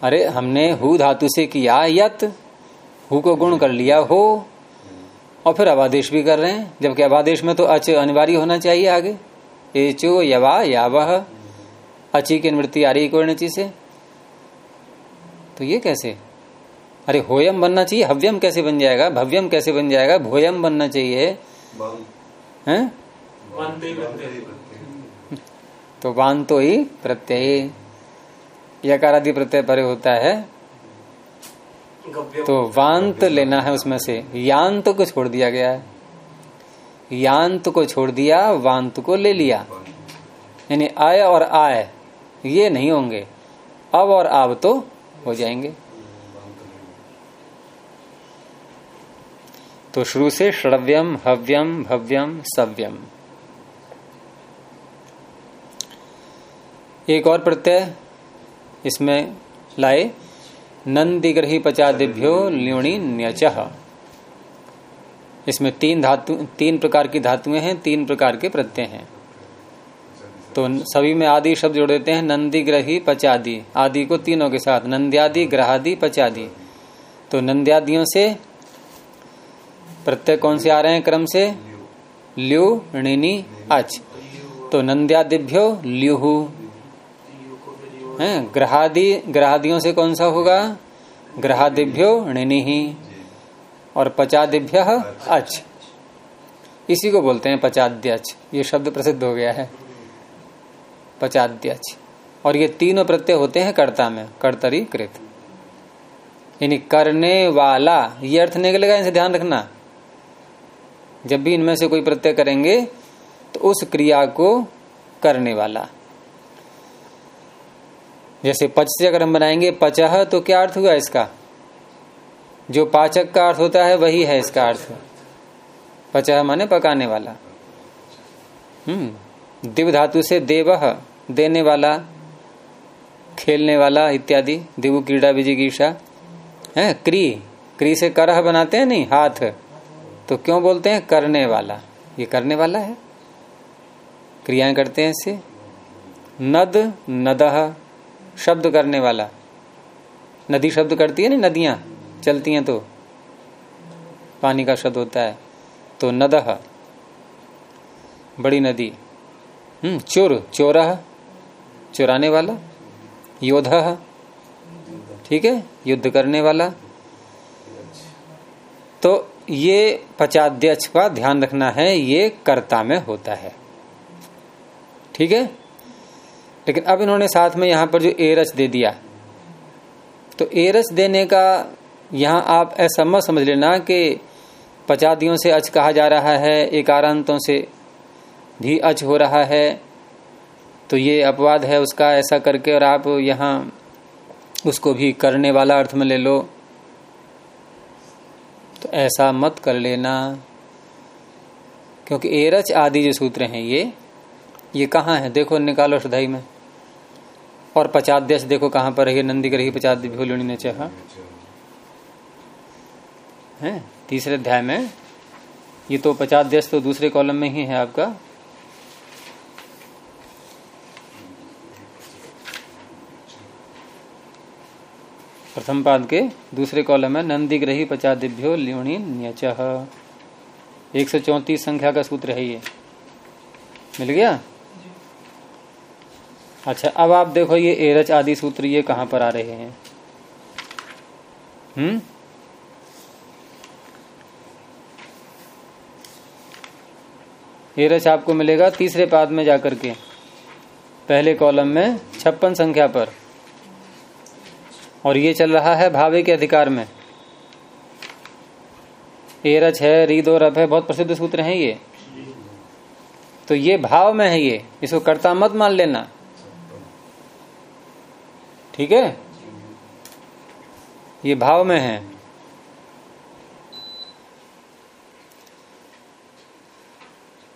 S1: अरे हमने हु धातु से किया यत हु को गुण कर लिया हो और फिर अबादेश भी कर रहे हैं। जबकि अबादेश में तो अच अनिवार्य होना चाहिए आगे। एचो यवा यावह अची की निवृत्ति आ रही कोई नची से। तो ये कैसे? अरे होयम बनना चाहिए हव्यम कैसे बन जाएगा? भव्यम कैसे बन जाएगा? भोयम बनना चाहिए। ही। तो वान तो ही प्रत्यय यकारादि प्रत्यय परे होता है। तो वांत लेना है उसमें से। यांत को छोड़ दिया गया है। यांत को छोड़ दिया वांत को ले लिया। यानी आय और आय ये नहीं होंगे। अब और अब तो हो जाएँगे। तो शुरू से श्रव्यम हव्यम भव्यम सव्यम। एक और प्रत्यय इसमें लाए, नंदिग्रही पचादिभ्यो ल्यूणी न्यच। इसमें तीन धातु, तीन प्रकार की धातुएँ हैं, तीन प्रकार के प्रत्यय हैं। तो सभी में आदि शब्द जोड़ देते हैं, नंदिग्रही, पचादि। आदि को तीनों के साथ, नंद्यादि, ग्रहादि, पचादि। तो नंद्यादियों से प्रत्यय कौन से आ रहे हैं क्रम से? ल्यू ऋणी अच। तो नंद्यादिभ्यो ल्यूहु ग्रहादि, ग्रहादियों से कौन सा होगा? ग्रहादिभ्यो ही और पचादिभ्य अच इसी को बोलते हैं पचाद्यच ये शब्द प्रसिद्ध हो गया है। पचाद्यच और ये तीनों प्रत्यय होते हैं कर्ता में, कर्तरी कृत। यानी करने वाला, ये अर्थ निकलेगा इनसे ध्यान रखना। जब भी इनमें से कोई प्रत्यय करेंगे तो उस क्रिया को करने वाला। जैसे पच से अगर हम बनाएँगे, पचह तो क्या अर्थ हुआ इसका? जो पाचक का अर्थ होता है, वही है इसका अर्थ। पचह माने पकाने वाला। हम्म दिव धातु से देव, देने वाला, खेलने वाला इत्यादि, दिवु, क्रीड़ा विजिगीषा है, क्री। क्री से करह बनाते हैं, नहीं, हाथ। तो क्यों बोलते हैं? करने वाला। ये करने वाला है। क्रियाएँ करते हैं इससे। नद, नदह शब्द करने वाला। नदी शब्द करती है ना, नदियाँ चलती हैं तो? पानी का शब्द होता है तो नदह बड़ी नदी। हम्म चोर चोरह चुराने वाला, योध, ठीक है, युद्ध करने वाला। तो ये पचाध्यक्ष का ध्यान रखना है, ये कर्ता में होता है। ठीक है? लेकिन अब इन्होंने साथ में यहाँ पर जो एरच दे दिया। तो एरच देने का यहाँ आप ऐसा मत समझ लेना कि पचादियों से अच कहा जा रहा है, एकारांतों से भी अच हो रहा है। तो ये अपवाद है उसका, ऐसा करके और आप यहाँ उसको भी करने वाला अर्थ में ले लो। तो ऐसा मत कर लेना, क्योंकि एरच आदि जो सूत्र हैं ये ये कहाँ है? देखो, निकालो श्रद्धाई में। और पचाद्यश देखो कहाँ पर है नंदी ग्रही पचाद्य ने चाह है? तीसरे अध्याय में। ये तो पचाद्यश तो दूसरे कॉलम में ही है आपका। प्रथम पाद के दूसरे कॉलम में नंदी ग्रही पचादिभ्यो ल्यूणी न्यच एक सौ संख्या का सूत्र है ये। मिल गया? अच्छा अब आप देखो ये एरच आदि सूत्र ये कहाँ पर आ रहे हैं? हम्म? एरच आपको मिलेगा तीसरे पाद में जाकर के, पहले कॉलम में छप्पन संख्या पर। और ये चल रहा है भावे के अधिकार में। एरच है, रीद और रफ है, बहुत प्रसिद्ध सूत्र हैं ये। तो ये भाव में है ये, इसको कर्ता मत मान लेना। ठीक है? ये भाव में है।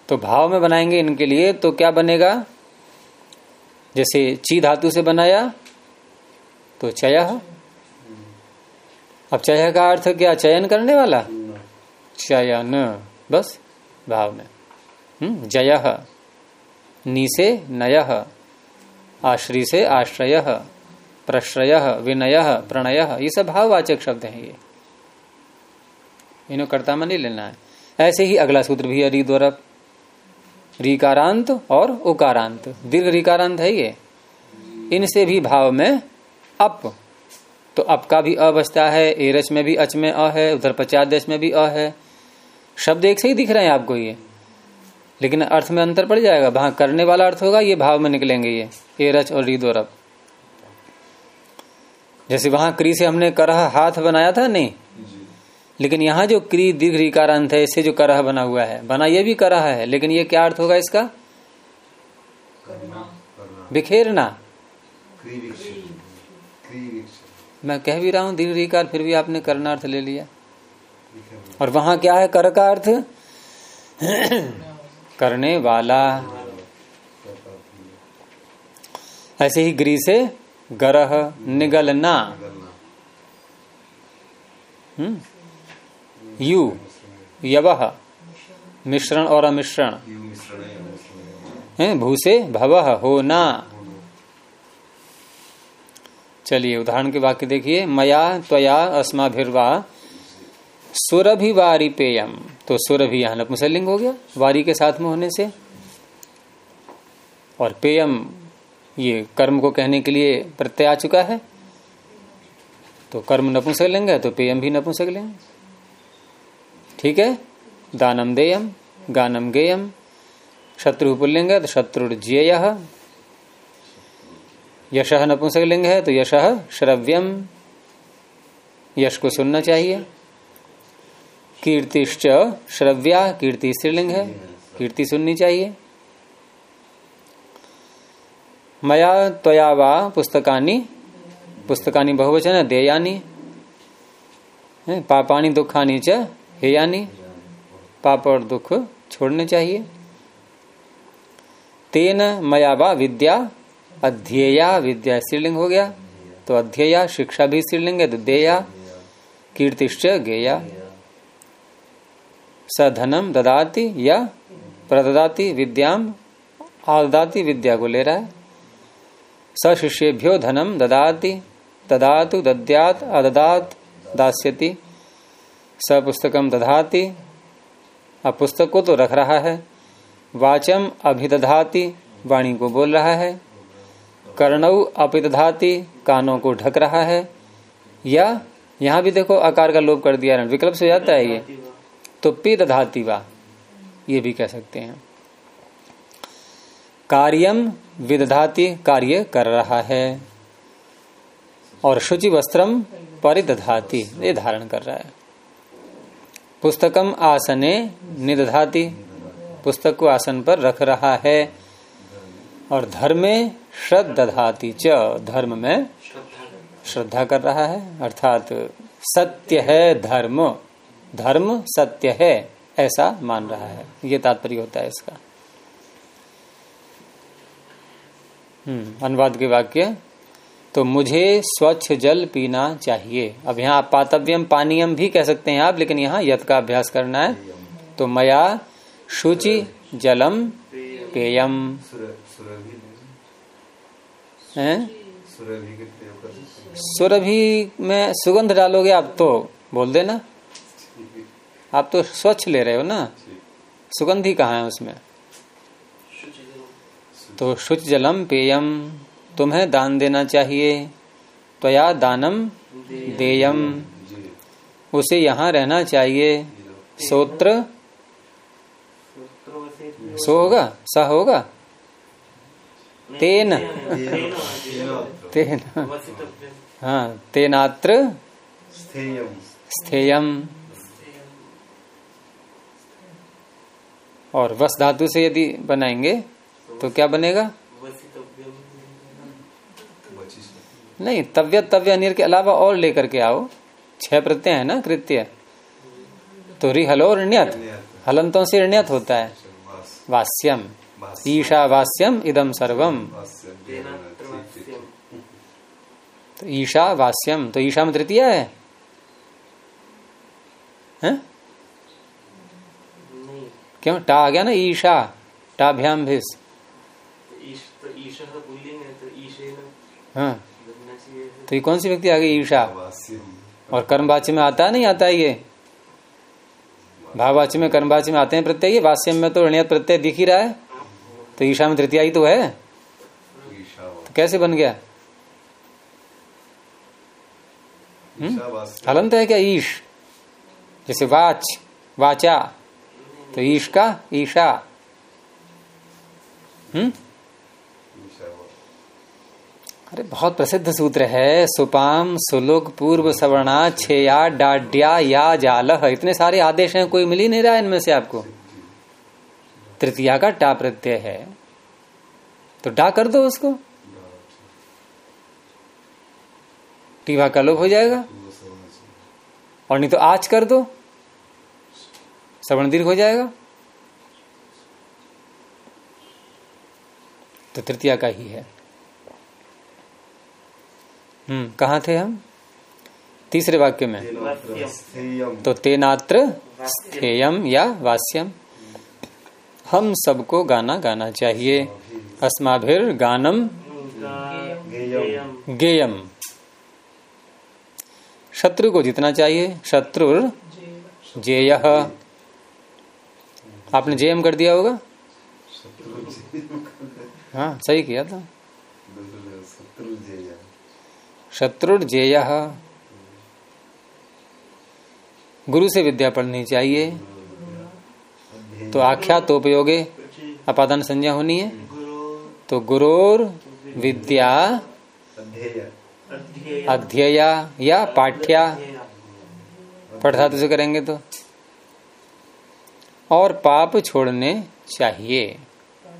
S1: तो भाव में बनाएँगे इनके लिए तो क्या बनेगा? जैसे ची धातु से बनाया तो चय। अब चय का अर्थ क्या? चयन करने वाला? चयन, बस, भाव में। हम्म जय। नी से नय, आश्री से आश्रय। प्रश्रय, विनय, प्रणय, ये सब भाववाचक शब्द हैं ये। इन्हें कर्ता में नहीं लेना है। ऐसे ही अगला सूत्र भी है रिद्वरप रिकारांत और उकारांत। दीर्घ रिकारांत है ये। इनसे भी भाव में अप। तो अप का भी अ बचता है एरच में भी अच में अ है उधर पचादेश में भी अ है। शब्द एक से ही दिख रहे हैं आपको ये। लेकिन अर्थ में अंतर पड़ जाएगा। वहाँ करने वाला अर्थ होगा, ये भाव में निकलेंगे ये। एरच और रीद और अब जैसे वहाँ क्री से हमने करह हाथ बनाया था नहीं? लेकिन यहाँ जो क्री दीर्घ रिकार अंत है इससे जो करह बना हुआ है बना ये भी करह है लेकिन ये क्या अर्थ होगा इसका? बिखेरना। मैं कह भी रहा हूँ दीर्घ रिकार फिर भी आपने करना अर्थ ले लिया। और वहाँ क्या है कर का अर्थ? करने वाला। ऐसे ही ग्री से गरह निगलना। हम्म? यू यवह मिश्रण और अमिश्रण।
S2: है मिश्रण
S1: भू से भवह होना। चलिए, उदाहरण के वाक्य देखिए। मया, त्वया, अस्माभिर्वा सुरभि वारी पेयम तो सुरभि यहाँ नपुंसकलिंग हो गया, वारी के साथ में होने से। और पेयम ये कर्म को कहने के लिए प्रत्यय आ चुका है। तो कर्म नपुंसकलिंग है तो पेयम भी नपुंसकलिंग ठीक है? दानम देयम, गानम गेयम शत्रु पुल्लिंग है तो शत्रुर्ज्येय यश नपुंसकलिंग है तो यश श्रव्यम। यश को सुनना चाहिए। कीर्तिश्च श्रव्या, कीर्ति स्त्रीलिंग है, कीर्ति सुननी चाहिए। मया त्वया वा पुस्तकानी पुस्तकानी बहुवचन, देयानी पापानी, दुखानी च पाप और दुख छोड़ने चाहिए। तेन मया वा विद्या, अध्येया विद्या स्त्रीलिंग हो गया तो अध्येया शिक्षा भी स्त्रीलिंग है तो देया, कीर्तिश्च गेया। स धनम ददाति या प्रददाति विद्याम, आददाति विद्या को ले रहा है। स शिष्येभ्यो धनम ददाति, ददातु, दद्यात, अददात, दास्यति। स पुस्तकम दधाति। अब पुस्तक को तो रख रहा है। वाचम अभिदधाति, वाणी को बोल रहा है। कर्णव अपिदधाति, कानों को ढक रहा है। या, यहाँ भी देखो आकार का लोप कर दिया, विकल्प से जाता है ये। तो पी दधाति वा, ये भी कह सकते हैं। कार्यम विदधाति कार्य कर रहा है। और शुचि वस्त्रम परिदधाति, ये धारण कर रहा है। पुस्तकम आसने निदधाति, पुस्तक को आसन पर रख रहा है। और धर्मे श्रद्धाति च, धर्म में श्रद्धा कर रहा है। अर्थात सत्य है धर्म धर्म सत्य है, ऐसा मान रहा है। ये तात्पर्य होता है इसका हम्म अनुवाद के वाक्य तो मुझे स्वच्छ जल पीना चाहिए। अब यहाँ पातव्यम, पानीयम भी कह सकते हैं आप, लेकिन यहाँ यथ का अभ्यास करना है। तो मया शुचि जलम पेयम।
S2: सुरभि
S1: है?
S2: हैं
S1: में सुगंध डालोगे आप तो बोल देना। आप तो स्वच्छ ले रहे हो ना। सुगंधी कहाँ है उसमें? तो शुच जलम पेयम। तुम्हें दान देना चाहिए। त्वया दानम देयम। उसे यहाँ रहना चाहिए। सोत्र? सो होगा? स होगा? तेन। तेन। हाँ तेनात्र?
S2: स्थेयम।
S1: और वस धातु से यदि बनाएँगे तो क्या बनेगा? नहीं, तव्य तव्य अनिर के अलावा और लेकर के आओ। छह प्रत्यय है ना, कृत्य? तो रिहलो और ण्यत हलंतों से ण्यत होता है।
S2: वास
S1: वास्यम। ईशा वास्यम इदम सर्वम। तो ईशा वास्यम। तो ईशा में तृतीय है? हैं? क्यों? टा आ गया ना, ईशा। टाभ्याम भिस
S3: ईश तो ईशा पुल्लिंग है तो
S1: हाँ। तो ये कौन सी व्यक्ति आ गई ईशा?
S2: वास्यम
S1: और कर्मवाच्य में आता है नहीं आता है ये? भाववाच्य में कर्मवाच्य में आते हैं प्रत्यय? ये वास्यम में तो ऋणियत प्रत्यय दिख ही रहा है। तो ईशा में तृतीया तो है।
S2: ईशा
S1: तो कैसे बन गया? हलंत है क्या ईश? जैसे वाच वाचा। तो ईश का ईशा। हम्म?
S2: ईशा
S1: अरे, बहुत प्रसिद्ध सूत्र है। सुपाम, सुलुक, पूर्व सवर्णा, छेया, डाड्या, या जाल इतने सारे आदेश हैं, कोई मिल ही नहीं रहा इनमें से आपको। तृतीया का टा प्रत्यय है। तो डा कर दो उसको। टीवा का लोप हो जाएगा। और नहीं तो आज कर दो। सवर्ण दीर्घ हो जाएगा। तो तृतीया का ही है। हम्म। कहा थे हम? तीसरे वाक्य में। तो तेनात्र स्थेयम या वास्यम। हम सबको गाना गाना चाहिए। अस्माभिर गानम।
S2: गेयम।
S1: शत्रु को जीतना चाहिए। शत्रुर जेय। आपने जेयम कर दिया होगा? हाँ सही किया था
S2: शत्रु जय
S1: शत्रुर जेय गुरु से विद्या पढ़नी चाहिए। तो आख्या तो उपयोगे अपादान संज्ञा होनी है। तो गुरोर विद्या
S2: अध्यय
S1: या पाठ्या। पढ़ाते से करेंगे तो। और पाप छोड़ने चाहिए।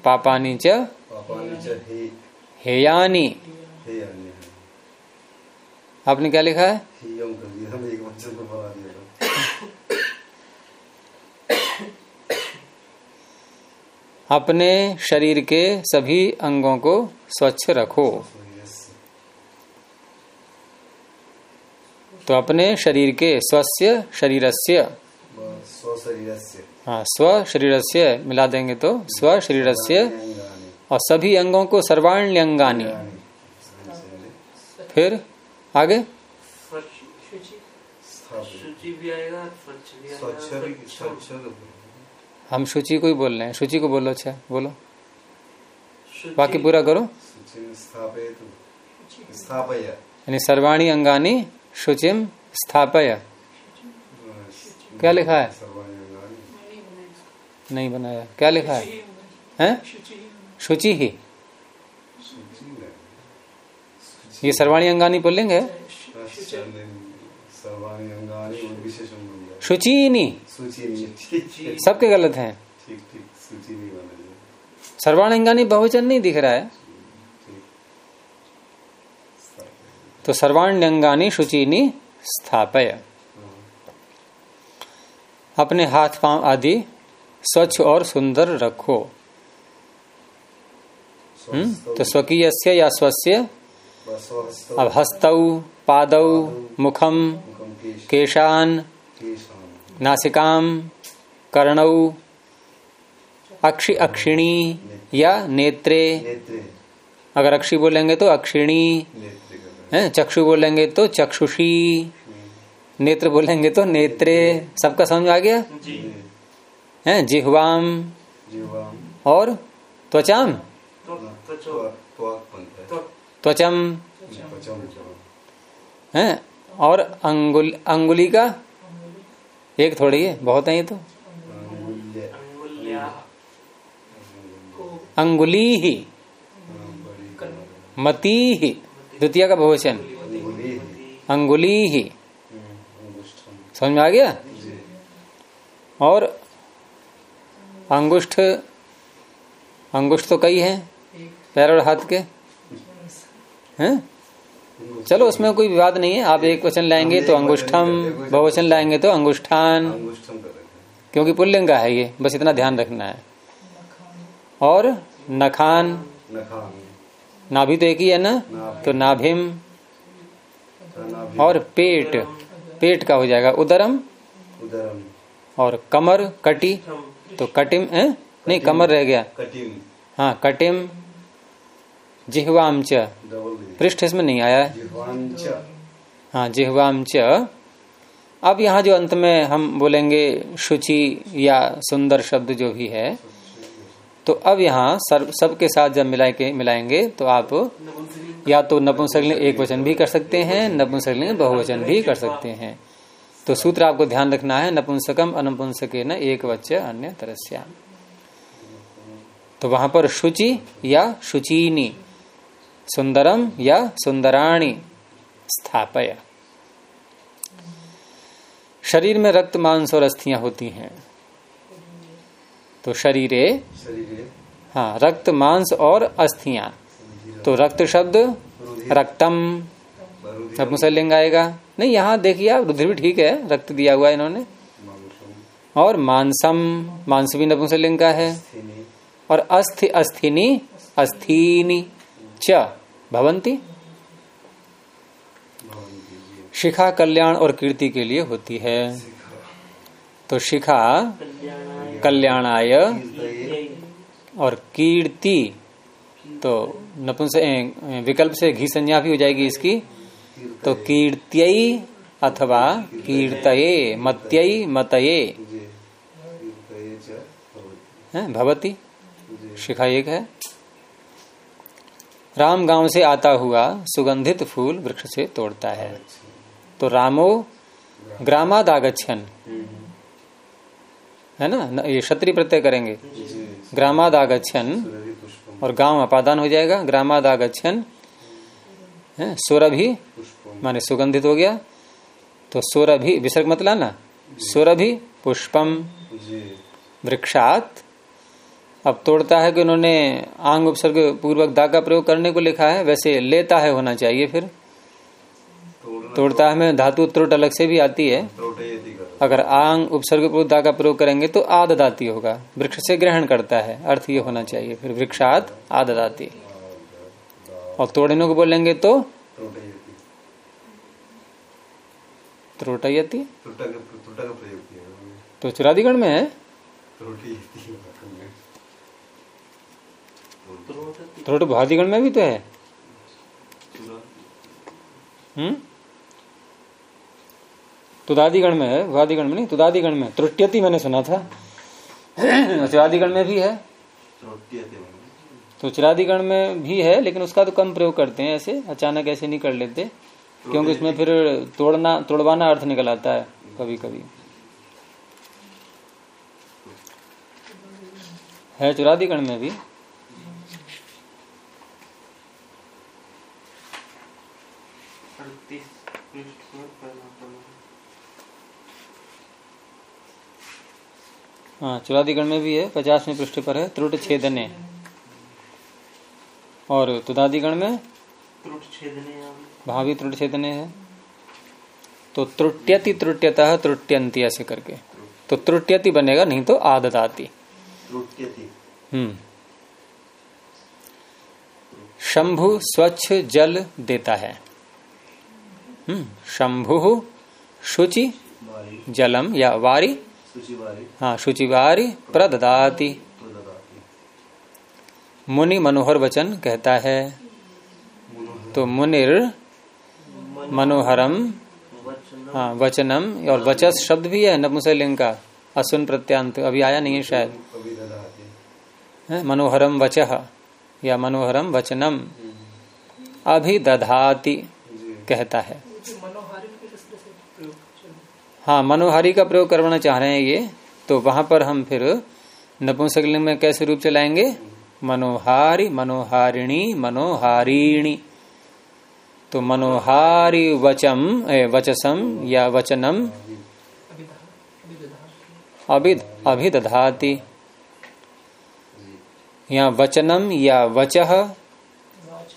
S1: पापानी च
S2: पापानि च
S1: हेयानी। आपने क्या लिखा है? [COUGHS] अपने शरीर के सभी अंगों को स्वच्छ रखो। तो अपने शरीर के स्वस्य शरीरस्य।
S2: स्वशरीरस्य
S1: हाँ स्व शरीरस्य मिला देंगे तो स्व शरीरस्य
S2: अंगानि
S1: और सभी अंगों को सर्वाण्यंगानी।
S2: अंगानि
S1: फिर? आगे?
S3: स्वच्छ
S1: हम शुचि को ही बोल रहे हैं। शुचि को बोलो अच्छा बोलो। बाकी पूरा करो।
S2: स्थापय।
S1: यानी सर्वाणी अंगानी शुचिम स्थापय। क्या लिखा है?
S2: सर्वाणि
S1: नहीं बनाया क्या लिखा है? हैं शुचि ही
S2: शुचि में
S1: ये सर्वाणी अंगानी बोलेंगे? ही सबके गलत है। सर्वाणी अंगानी बहुवचन नहीं दिख रहा है। तो सर्वाण्यंगानी शुचिनी स्थापय। अपने हाथ पाँव आदि स्वच्छ और सुंदर रखो। हम्म? तो स्वकीय या स्वस्य अब हस्तौ पादौ मुखम केशान नासिकाम कर्णौ अक्षि अक्षिणी या नेत्रे। अगर अक्षि बोलेंगे तो अक्षिणी है चक्षु बोलेंगे तो चक्षुषी नेत्र बोलेंगे तो नेत्रे। सबका समझ आ गया? है जिह्वाम
S2: जीवाम
S1: और त्वचाम? त्वचम। है? और अंगुल, अंगुली का? एक थोड़ी है, बहुत है ये तो। अंगुली ही। मती ही। द्वितीय का बहुवचन।
S2: अंगुली
S1: ही। समझ में आ गया? और अंगुष्ठ अंगुष्ठ तो कई हैं, पैर और हाथ के। हैं? चलो उसमें कोई विवाद नहीं है। आप एक वचन लाएँगे तो अंगुष्ठम बहुवचन लाएँगे तो अंगुष्ठान। क्योंकि पुल्लिंग का है ये बस इतना ध्यान रखना है। और नखान। नाभि तो एक ही है ना? तो नाभिम। और पेट। पेट का हो जाएगा उदरम।
S2: उदरम।
S1: और कमर कटी। तो कटिम है? नहीं कमर रह गया। हाँ कटिम। जिह्वाम च। पृष्ठ इसमें नहीं आया है। हाँ जिह्वाम च। अब यहाँ जो अंत में हम बोलेंगे शुचि या सुंदर शब्द जो भी है तो अब यहाँ सर्व सबके साथ जब मिला के मिलाएँगे तो आप या तो नपुंसकलिंग एक वचन भी कर सकते हैं नपुंसकलिंग बहुवचन भी कर सकते हैं। तो सूत्र आपको ध्यान रखना है नपुंसकम अनुपुंसके न एक वच्च अन्य तरस्या तो वहाँ पर शुचि या शुचीनी सुंदरम या सुंदराणी स्थापय। शरीर में रक्त मांस और अस्थियाँ होती हैं। तो शरीरे हाँ रक्त मांस और अस्थियाँ। तो रक्त शब्द रक्तम। नपुंसकलिंग आएगा। नहीं यहाँ देखिए आप रुद्र भी ठीक है रक्त दिया हुआ है इन्होंने। और मांसम मांस भी नपुंसकलिंग का है। और अस्थि अस्थिनी अस्थीनी च। भवंती। शिखा कल्याण और कीर्ति के लिए होती है। तो शिखा
S3: कल्याणाय
S1: कल्याणाय
S3: कीर्तये
S1: और कीर्ति। तो नपुंस विकल्प से घी संज्ञा भी हो जाएगी इसकी। तो कीर्त्यई अथवा कीर्तये मत्यई मतये। हैं, भवती। शिखा एक है। राम गाँव से आता हुआ सुगंधित फूल वृक्ष से तोड़ता है। तो रामो ग्रामादागछन है ना? ये क्षत्रिय प्रत्यय करेंगे। ग्रामादागछन और गाँव अपादान हो जाएगा। ग्रामादागछन है सुरभि माने सुगंधित हो गया। तो सुरभि विसर्ग मत लाना। सुरभि पुष्पम वृक्षात अब तोड़ता है कि उन्होंने आंग उपसर्ग पूर्वक दा का प्रयोग करने को लिखा है वैसे लेता है होना चाहिए फिर। तोड़ता है में धातु त्रोट अलग से भी आती है। अगर आंग उपसर्ग पूर्वक दा का प्रयोग करेंगे तो आददाती होगा। वृक्ष से ग्रहण करता है अर्थ ये होना चाहिए। फिर वृक्षात आददाती और तोड़ने को बोलेंगे तो
S2: त्रोटयति।
S1: तो चुरादिगण में है
S2: त्रोटयति वाक्य में
S3: त्रोटति
S1: त्रोट भादिगण में भी तो है। हम्म? तुदादिगण में है, वादिगण में नहीं, तुदादिगण में। त्रुट्यति मैंने सुना था। [CLEARS THROAT] चुरादिगण में भी है। तो चिरादिगण में भी है, लेकिन उसका तो कम प्रयोग करते हैं ऐसे। अचानक ऐसे नहीं कर लेते, क्योंकि इसमें फिर तोड़ना, तोड़वाना अर्थ निकल आता है कभी कभी है चुरादिगण में भी। हाँ चुरादिगण में भी है पचासवें पृष्ठ पर है त्रुट छेदने। और तुदादिगण में?
S3: त्रुट छेदने
S1: भावी त्रुट छेदने है। तो त्रुट्यति त्रुट्यतः त्रुट्यंती ऐसे करके। तो त्रुट्यति बनेगा नहीं तो आददाती।
S2: त्रोट्यति।
S1: हम्म। शंभु स्वच्छ जल देता है। हम्म शंभु शुचि जलम या वारी हाँ शुचि वारी प्रददाति।
S2: प्रददाति।
S1: मुनि मनोहर वचन कहता है तो मुनिर मनोहरम हाँ वचनम और वचस शब्द भी है नपुंसकलिंग का असुन प्रत्यांत अभी आया नहीं है शायद? मनोहरम वच या मनोहरम वचनम। अभिदधाति
S2: जी।
S1: कहता है। हाँ मनोहारी का प्रयोग करवाना चाह रहे हैं ये। तो वहाँ पर हम फिर नपुंसकलिंग में कैसे रूप चलाएँगे? मनोहारी मनोहारिणी मनोहारिणी। तो मनोहारी वचम ए, वचसम या वचनम? अभिद अभिदधाति। यहाँ वचनम या वचह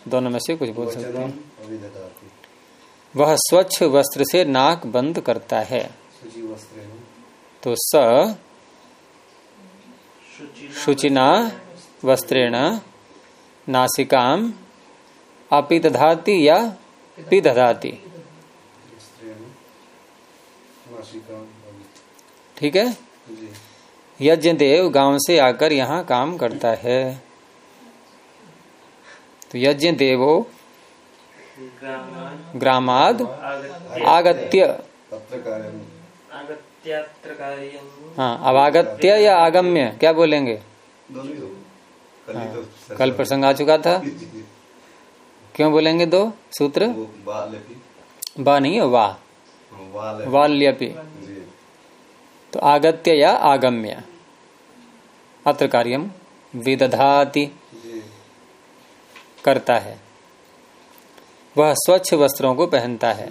S1: दोनों में से कुछ बोल सकते हैं। वह स्वच्छ वस्त्र से नाक बंद करता है। तो स
S3: शुचिना
S1: वस्त्रेण नासिकाम अपिदधाति या पिदधाति। ठीक है?
S2: जी।
S1: यज्ञ देव गाँव से आकर यहाँ काम करता है। तो यज्ञ देवो ग्रामाद
S3: आगत्य।
S1: हाँ अब आगत्य या आगम्य क्या बोलेंगे?
S2: दोनों ही हो। कल ही तो
S1: कल प्रसंग आ चुका था। क्यों बोलेंगे दो सूत्र?
S2: वो बा
S1: नहीं है वाह
S2: वा
S1: वाल्यपि तो आगत्य या आगम्य। अत्र कार्यम विदधाति करता है। वह स्वच्छ वस्त्रों को पहनता है।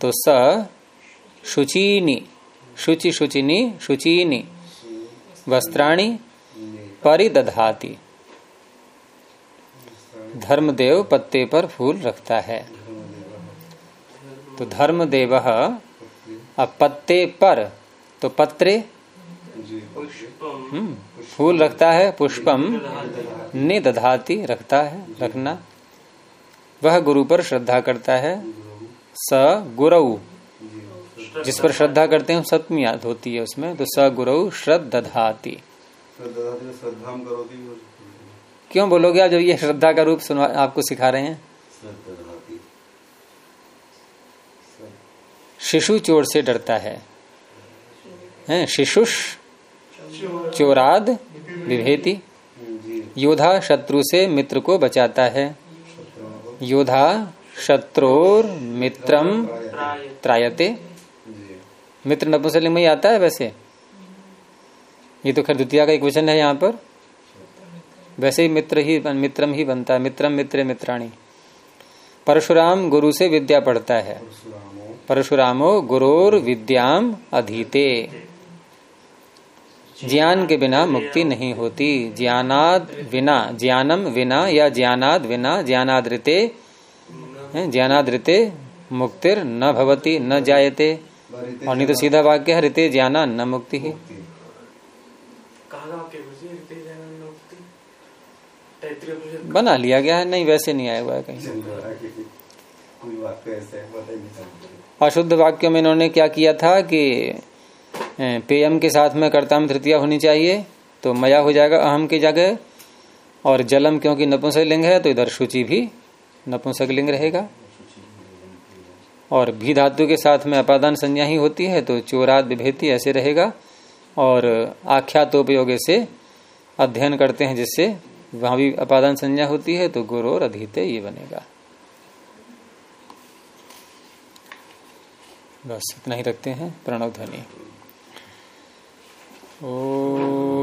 S1: तो स शुचीनी शुचि शुचिनी शुचीनी वस्त्राणी परिदधाति। धर्मदेव पत्ते पर फूल रखता है। तो धर्मदेव अब पत्ते पर तो पत्रे हम्म, फूल रखता है पुष्पम निदधाती रखता है रखना। वह गुरु पर श्रद्धा करता है। स गुरु।
S2: जी
S1: जिस पर श्रद्धा करते हैं सप्तमी याद होती है उसमें तो स गुरु श्रद्धाति क्यों बोलोगे आप जब ये श्रद्धा का रूप सुनवा, आपको सिखा रहे हैं? शिशु चोर से डरता है। हैं, शिशुष? चोराद? विभेति? योद्धा शत्रु से मित्र को बचाता है। योद्धा शत्रोर, मित्रम, त्रायते। मित्र नपुंसकलिंग में ही आता है वैसे? ये तो खैर द्वितीय का एक है यहाँ पर। वैसे ही मित्र ही, मित्रम ही बनता है। मित्रम, मित्र, मित्राणी। परशुराम गुरु से विद्या पढ़ता है।
S2: परशुरामो
S1: गुरोर विद्याम अधीते। ज्ञान के बिना मुक्ति नहीं होती। ज्ञानाद बिना ज्ञानम विना या ज्ञानाद बिना ज्ञानादृते ज्ञानादृते मुक्तिर न भवती न जायते। और नहीं तो सीधा वाक्य है ऋते ज्ञाना न मुक्ति ही। बना लिया गया है नहीं वैसे नहीं आया हुआ है कहीं। अशुद्ध वाक्यों में इन्होंने क्या किया था कि पेयम के साथ में कर्ताम तृतीया होनी चाहिए तो मया हो जाएगा अहम की जगह और जलम क्योंकि नपुंसक लिंग है तो इधर शुचि भी नपुंसक लिंग रहेगा। और भी धातु के साथ में अपादान संज्ञा ही होती है तो चोरात विभेति ऐसे रहेगा। और आख्यातोपयोग से अध्ययन करते हैं, जिससे वहाँ भी अपादान संज्ञा होती है तो गुरु और अधीते ये बनेगा। बस इतना ही रखते हैं, प्रणव ध्वनि। Oh.